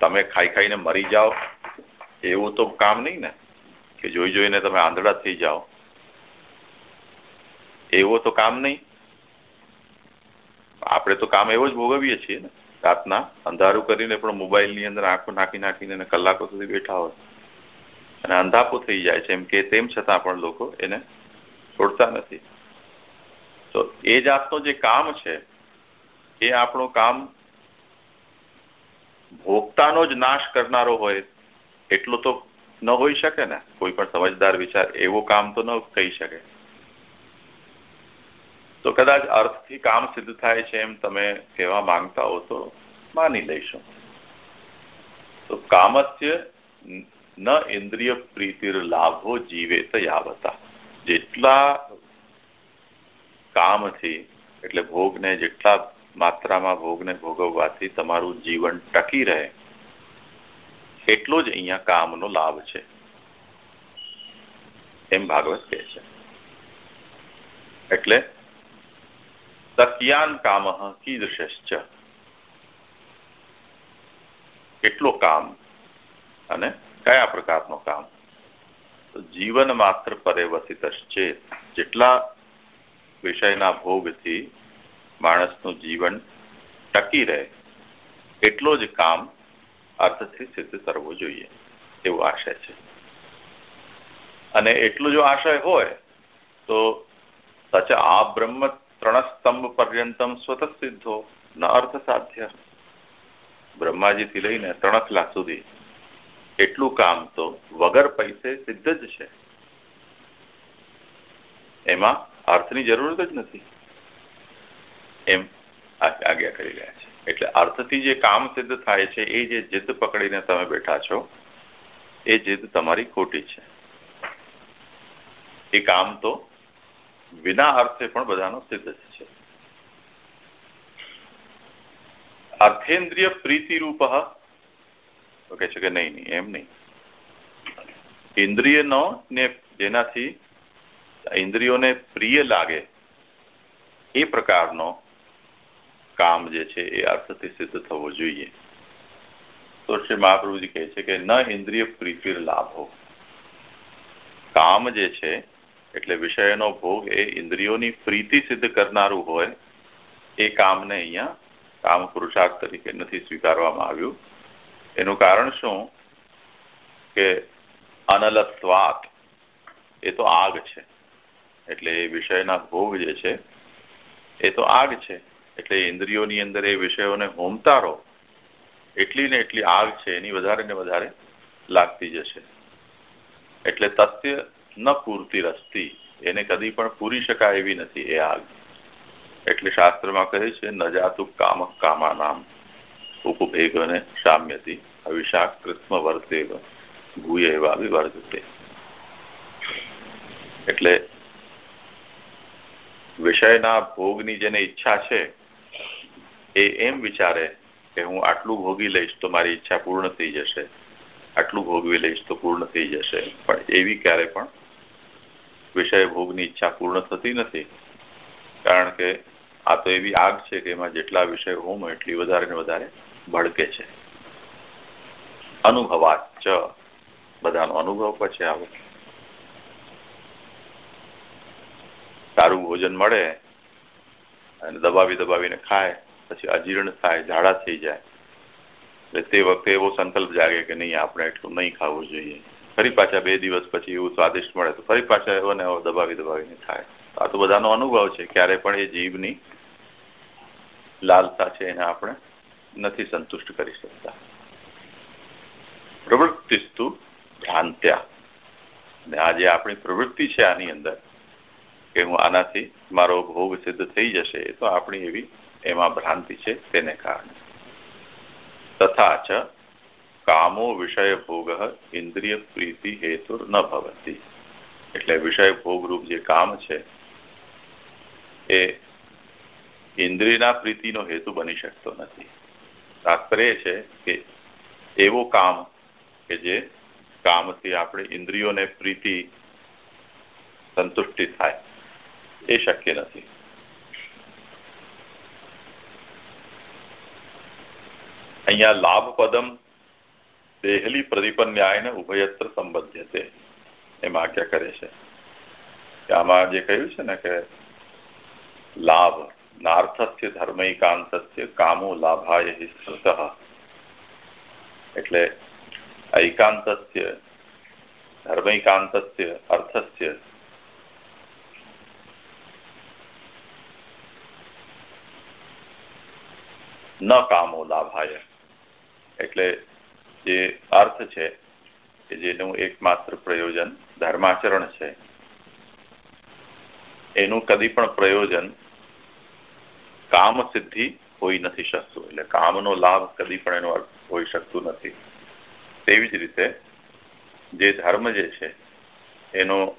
તમે ખાઈ ખાઈને મરી જાઓ. એવું તો કામ નહીં ને, કે જોઈ જોઈને તમે આંધળા થઈ જાઓ. એવો તો કામ નહીં. આપણે તો કામ એવો જ ભોગવીએ છીએ ને, રાતના અંધારું કરીને પણ મોબાઈલની અંદર આંખો નાખી નાખીને કલાકો સુધી બેઠા હોય. અને અંધાપો થઈ જાય છે, એમ કે તેમ છતાં પણ લોકો એને છોડતા નથી. તો એ જાતનો જે કામ છે, એ આપણો કામ ભોગતાનો જ નાશ કરનારો હોય, એટલો તો ન હોઈ શકે ને. કોઈ પણ સમજદાર વિચાર એવો કામ તો ન કહી શકે. તો કદાચ અર્થથી કામ સિદ્ધ થાય છે એમ તમે કહેવા માંગતા હો તો માની લઈશું. તો કામસ્ય ન ઇન્દ્રિય પ્રીતિર લાભો જીવે યાવતા. જેટલા કામથી, એટલે ભોગને જેટલા માત્રામાં ભોગને ભોગવવાથી તમારું જીવન ટકી રહે, એટલો જ અહીંયા કામનો લાભ છે. એમ ભાગવત કહે છે. એટલે સત્યાન કામ કીદૃશ્ચ કેટલો કામ અને કયા પ્રકારનો કામ? તો જીવન માત્ર પરિવર્તિત છે. જેટલા વિષયના ભોગથી માણસનું જીવન ટકી રહે, એટલો જ કામ અર્થથી સિદ્ધ કરવો જોઈએ, એવો આશય છે. અને એટલું જો આશય હોય, તો સચ આ બ્રહ્મ ત્રણસ્તંભ પર્યંતમ સ્વતઃ સિદ્ધો ન અર્થ સાધ્ય બ્રહ્માજીથી લઈને ત્રણખલા સુધી એટલું કામ તો વગર પૈસે સિદ્ધ જ છે. એમાં અર્થની જરૂરત જ નથી. એમ આજ્ઞા કરી રહ્યા છે. એટલે અર્થથી જે કામ સિદ્ધ થાય છે, એ જે જીદ પકડીને તમે બેઠા છો, એ જીદ તમારી ખોટી છે. એ કામ તો વિના અર્થે પણ બધાનો સિદ્ધ છે. અર્થેન્દ્રિય પ્રીતિરૂપ તો કે છે કે નહીં નહીં, એમ નહીં. ઇન્દ્રિયનો ને જેનાથી ઇન્દ્રિયોને પ્રિય લાગે, એ પ્રકારનો કામ જે છે એ અર્થથી સિદ્ધ થવો જોઈએ. તો શ્રી મહાપ્રભુજી કહે છે કે ન ઇન્દ્રિય પ્રીતિર લાભો. કામ જે છે, એટલે વિષયનો ભોગ એ ઇન્દ્રિયોની પ્રીતિ સિદ્ધ કરનારું હોય, એ કામને અહીંયા કામ પુરુષાર્થ તરીકે નથી સ્વીકારવામાં આવ્યું. એનું કારણ શું? કે અનલત્વાત, એ તો આગ છે. એટલે એ વિષયના ભોગ જે છે, એ તો આગ છે. એટલે ઇન્દ્રિયોની અંદર એ વિષયોને હોમતા રહો એટલી ને એટલી આગ છે, એની વધારે ને વધારે લાગતી જશે. એટલે તથ્ય ન પૂરતી રસ્તી, એને કદી પણ પૂરી શકાય એવી નથી એ આગ. એટલે શાસ્ત્રમાં કહે છે, ન જાતું કામ કામા નામ ઉપભેગને સામ્યથી અવિશાક કૃષ્મ વર્તેવ ભૂય એવા વિવર્તતે એટલે વિષયના ભોગની જેને ઈચ્છા છે એ એમ વિચારે કે હું આટલું ભોગી લઈશ તો મારી ઈચ્છા પૂર્ણ થઈ જશે આટલું ભોગવી લઈશ તો પૂર્ણ થઈ જશે પણ એવી ક્યારે પણ વિષય ભોગની ઈચ્છા પૂર્ણ થતી નથી કારણ કે આ તો એવી આગ છે કે એમાં જેટલા વિષય હોમ એટલી વધારે ને વધારે ભડકે છે. અનુભવાચ બધાનો અનુભવ પછી આવે. સારું ભોજન મળે અને દબાવી દબાવીને ખાય, પછી અજીર્ણ થાય, ઝાડા થઈ જાય. એટલે તે વખતે એવો સંકલ્પ જાગે કે નહીં, આપણે એટલું નહીં ખાવું જોઈએ. ફરી પાછા બે દિવસ પછી એવું સ્વાદિષ્ટ મળે તો ફરી પાછા એવો ને એવો દબાવી દબાવીને થાય. આ તો બધાનો અનુભવ છે, ક્યારે પણ એ જીભની લાલસા છે એને આપણે નથી સંતુષ્ટ કરી શકતા પ્રવૃત્તિસ્તુ ભ્રાંત્યા ને આ જે આપણી પ્રવૃત્તિ છે આની અંદર, કે હું આનાથી મારો ભોગ સિદ્ધ થઈ જશે તો આપણી એવી એમાં ભ્રાંતિ છે તેને કારણે. તથા ચ, કામો વિષય ભોગ ઇન્દ્રિય પ્રીતિ હેતુ ન ભવતી. એટલે વિષય ભોગરૂપ જે કામ છે, એ ઇન્દ્રિયના પ્રીતિનો હેતુ બની શકતો નથી. તાત્પર્ય છે કે એવો કામ કે જે કામથી આપણે ઇન્દ્રિયોને પ્રીતિ સંતુષ્ટિ થાય, એ શક્ય નથી. અહીંયા લાભ પદમ દેહલી પ્રદીપન્યાયને ઉભયત્ર સંબંધ્યતે એમ આજ્ઞા કરે છે. આમાં જે કહ્યું છે ને કે લાભ નાર્થસ્ય ધર્મૈકાંતસ્ય કામો લાભાય હિ સ્મૃત એટલે ઐકાંતસ્ય ધર્મૈકાંતસ્ય અર્થસ્ય ન કામો લાભાય એટલે જે અર્થ છે કે જેનું એકમાત્ર પ્રયોજન ધર્માચરણ છે એનું કદી પણ પ્રયોજન કામ સિદ્ધિ હોઈ નથી શકતું. એટલે કામનો લાભ કદી પણ એનો અર્થ હોઈ શકતું નથી. તેવી જ રીતે જે ધર્મ જે છે, એનો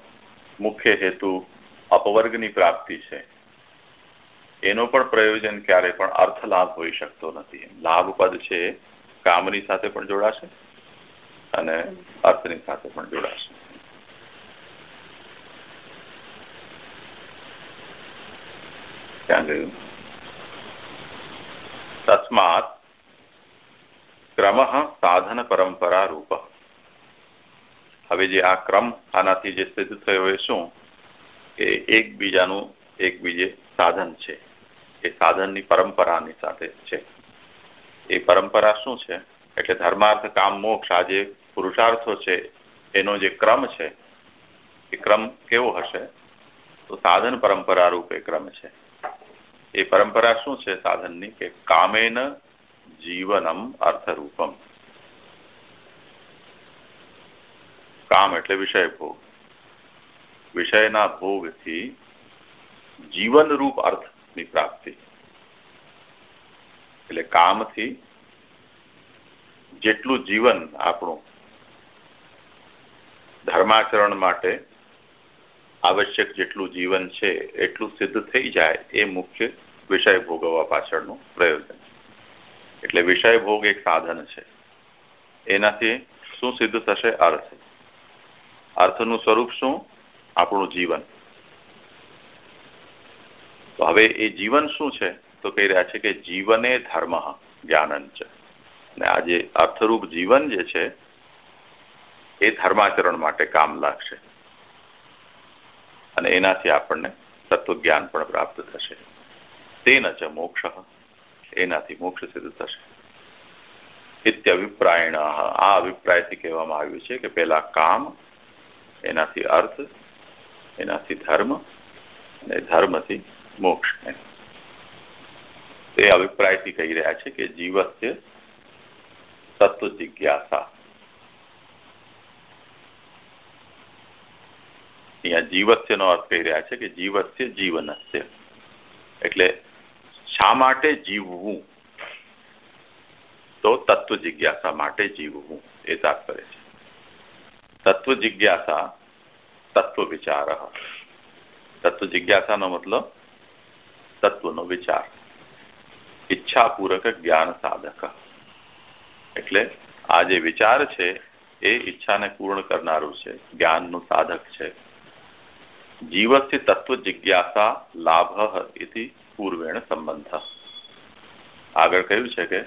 મુખ્ય હેતુ અપવર્ગની પ્રાપ્તિ છે. એનો પણ પ્રયોજન ક્યારે પણ અર્થ લાભ હોઈ શકતો નથી. લાભ કામની સાથે પણ જોડાશે અને અર્થની સાથે પણ જોડાશે. ત્યાં તસ્માત ક્રમ સાધન પરંપરા રૂપ હવે જે આ ક્રમ આનાથી જે સિદ્ધ થયો એ શું કે એકબીજાનું એકબીજે સાધન છે એ સાધનની પરંપરાની સાથે છે એ પરંપરા શું છે એટલે ધર્માર્થ કામ મોક્ષ આ જે પુરુષાર્થો છે એનો જે ક્રમ છે એ ક્રમ કેવો હશે તો સાધન પરંપરા રૂપે ક્રમ છે એ પરંપરા શું છે સાધનની? કે કામેન જીવનમ અર્થરૂપમ. કામ એટલે વિષય ભોગ. વિષયના ભોગથી જીવનરૂપ અર્થની પ્રાપ્તિ. એટલે કામથી જેટલું જીવન આપણું ધર્માચરણ માટે આવશ્યક જેટલું જીવન છે, એટલું સિદ્ધ થઈ જાય એ મુખ્ય વિષય ભોગવવા પાછળનું પ્રયોજન એટલે વિષય ભોગ એક સાધન છે. એનાથી શું સિદ્ધ થશે? અર્થ. અર્થનું સ્વરૂપ શું? આપણું જીવન. તો હવે એ જીવન શું છે? તો કહી રહ્યા છે કે જીવને ધર્મ જ્ઞાનન છે. અને આ જે અર્થરૂપ જીવન જે છે, એ ધર્માચરણ માટે કામ લાગશે. અને એનાથી આપણને તત્વજ્ઞાન પણ પ્રાપ્ત થશે. તેન ચ મોક્ષ એનાથી મોક્ષ સિદ્ધ થશે ઇત્યભિપ્રાયણ આ અભિપ્રાયથી કહેવામાં આવ્યું છે કે પેલા કામ એનાથી અર્થ એનાથી ધર્મ અને ધર્મથી મોક્ષ તે અભિપ્રાયથી કહી રહ્યા છે કે જીવસ્ય તત્વ જિજ્ઞાસા અહીંયા જીવસ્યનો અર્થ કહી રહ્યા છે કે જીવસ્ય જીવનસ્ય એટલે શા માટે જીવવું? તો તત્વ જિજ્ઞાસા માટે જીવવું એ તાત્પર્ય છે. તત્વ જિજ્ઞાસા તત્વ વિચાર. તત્વ જિજ્ઞાસાનો મતલબ તત્વનો વિચાર. ઈચ્છાપૂર્વક જ્ઞાન સાધક. એટલે આ જે વિચાર છે એ ઈચ્છાને પૂર્ણ કરનારું છે, જ્ઞાનનું સાધક છે. જીવસ્ય તત્વ જિજ્ઞાસા લાભ ઇતિ પૂર્વેણ સંબંધ. આગળ કહ્યું છે કે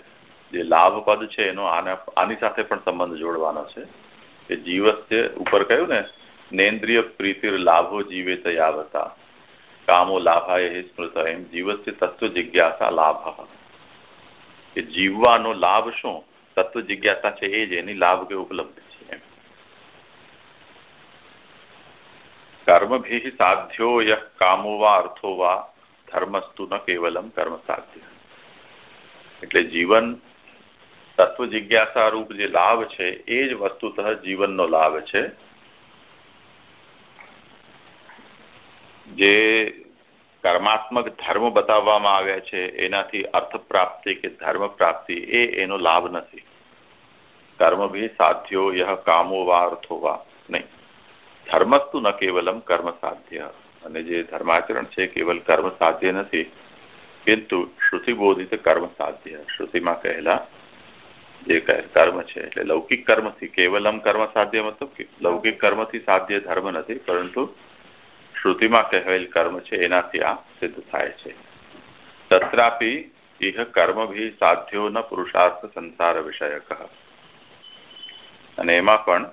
જે લાભ પદ છે એનો આની સાથે પણ સંબંધ જોડવાનો છે. કે જીવસ્ય ઉપર કહ્યું ને, નેન્દ્રિય પ્રીતિર લાભો જીવે તયાવતા કામો લાભાય સ્મૃત એમ જીવસ્ય તત્વ જિજ્ઞાસા લાભ. કે જીવવાનો લાભ શું? તત્વ જિજ્ઞાસા છે એ જ, એની લાભ કે ઉપલબ્ધ કર્મભિ સાધ્યો યહ કામો વા અર્થો ધર્મસ્તુ ન કેવલમ કર્મ સાધ્ય. એટલે જીવન તત્વ જિજ્ઞાસા રૂપ જે લાભ છે, એ જ વસ્તુતઃ જીવનનો લાભ છે. જે કર્માત્મક ધર્મ બતાવવામાં આવ્યા છે, એનાથી અર્થ પ્રાપ્તિ કે ધર્મ પ્રાપ્તિ, એ એનો લાભ નથી. કર્મ ભી સાધ્યો યહ કામો વા અર્થો વા નહીં. ધર્મસ્તુ ન કેવલમ કર્મ સાધ્ય. અને જે ધર્માચરણ છે કેવલ કર્મ સાધ્ય નથી, કિંતુ શ્રુતિબોધિત કર્મ સાધ્ય. શ્રુતિમાં કહેલા જે કર્મ છે, એટલે લૌકિક કર્મથી કેવલમ કર્મ સાધ્ય મતલબ લૌકિક કર્મથી સાધ્ય ધર્મ નથી, પરંતુ શ્રુતિમાં કહેવેલ કર્મ છે, એનાથી આ સિદ્ધ થાય છે. તત્રાપી ઇહ કર્મભી સાધ્યો ન પુરુષાર્થ સંસાર વિષયક. અને એમાં પણ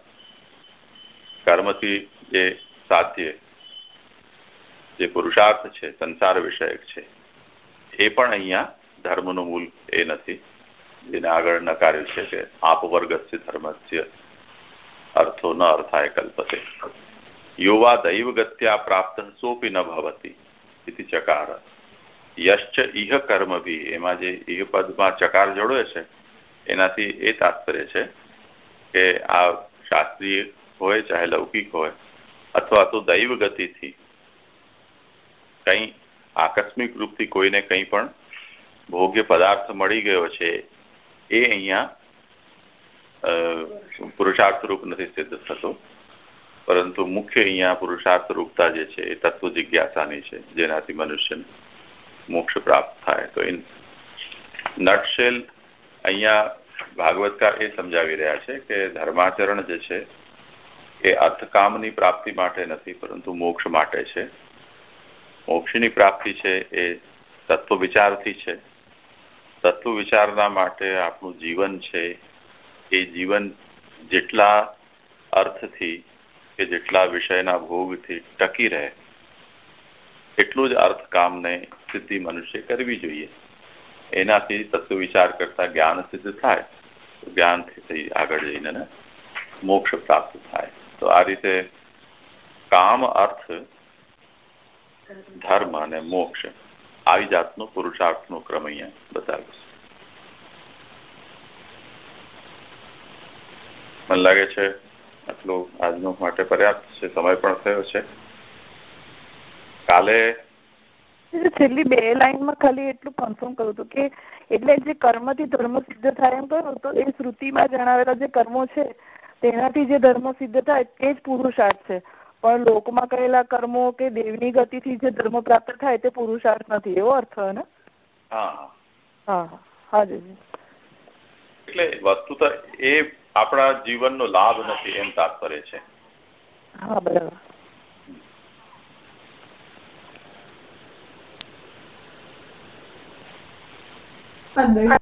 કર્મથી જે સાધ્ય જે પુરુષાર્થ છે, સંસાર વિષયક છે, એ પણ અહીંયા ધર્મનું મૂલ એ નથી. જેને આગળ નકાર્યું છે કે આપવર્ગસ્ય ધર્મસ્ય અર્થો ન અર્થાય કલ્પતે. યુવા દૈવગત્યા પ્રાપ્ત સોપી ન ભવતી ચકાર. યશ્ચ ઇહ કર્મ બી એમાં જે ઇહ પદમાં ચકાર જોડે છે, એનાથી એ તાત્પર્ય છે કે આ શાસ્ત્રીય હોય ચાહે લૌકિક હોય, અથવા તો દૈવ ગતિથી કંઈ આકસ્મિક રૂપથી કોઈને કંઈ પણ ભોગ્ય પદાર્થ મળી ગયો છે, એ અહીંયા પુરુષાર્થ રૂપ નથી સિદ્ધ થતો. પરંતુ મુખ્ય અહીંયા પુરુષાર્થ રૂપતા જે છે, એ તત્વ જિજ્ઞાસાની છે, જેનાથી મનુષ્યને મોક્ષ પ્રાપ્ત થાય. તો ઇન નટશેલ અહીંયા ભાગવતકાર એ સમજાવી રહ્યા છે કે ધર્માચરણ જે છે, એ અર્થકામની પ્રાપ્તિ માટે નથી, પરંતુ મોક્ષ માટે છે. મોક્ષની પ્રાપ્તિ છે એ તત્વ વિચારથી છે. તત્વ વિચારના માટે આપણું જીવન છે એ જીવન જેટલા અર્થથી કે જેટલા વિષયના ભોગથી ટકી રહે, એટલું જ અર્થ કામને સિદ્ધિ મનુષ્ય કરવી જોઈએ. એનાથી તત્વ વિચાર કરતા જ્ઞાન સિદ્ધ થાય, તો જ્ઞાનથી આગળ જઈને મોક્ષ પ્રાપ્ત થાય. તો આ રીતે કામ અર્થ ધર્મ અને મોક્ષ, આવી જાતનો પુરુષાર્થનો ક્રમ અહીંયા બતાવ્યો મને લાગે છે આટલું આજનો માટે પર્યાપ્ત છે, સમય પણ થયો છે. કાલે છેલ્લી બે લાઈનમાં ખાલી એટલું કન્ફર્મ કરું હતું કે એટલે જે કર્મથી ધર્મ સિદ્ધ થાય એમ કહ્યું તો એ શ્રુતિમાં જણાવેલા જે કર્મો છે, તેનાથી જે ધર્મ સિદ્ધ થાય તે જ પુરુષાર્થ છે. પણ લોકમાં કરેલા કર્મો કે દેવની ગતિથી જે ધર્મ પ્રાપ્ત થાય તે પુરુષાર્થ નથી એવો અર્થ ને? હા હા. હા હાજી એટલે વસ્તુ તો એ આપણા જીવનનો લાભ નથી એમ તાત્પર્ય છે. હા બરાબર. અંદર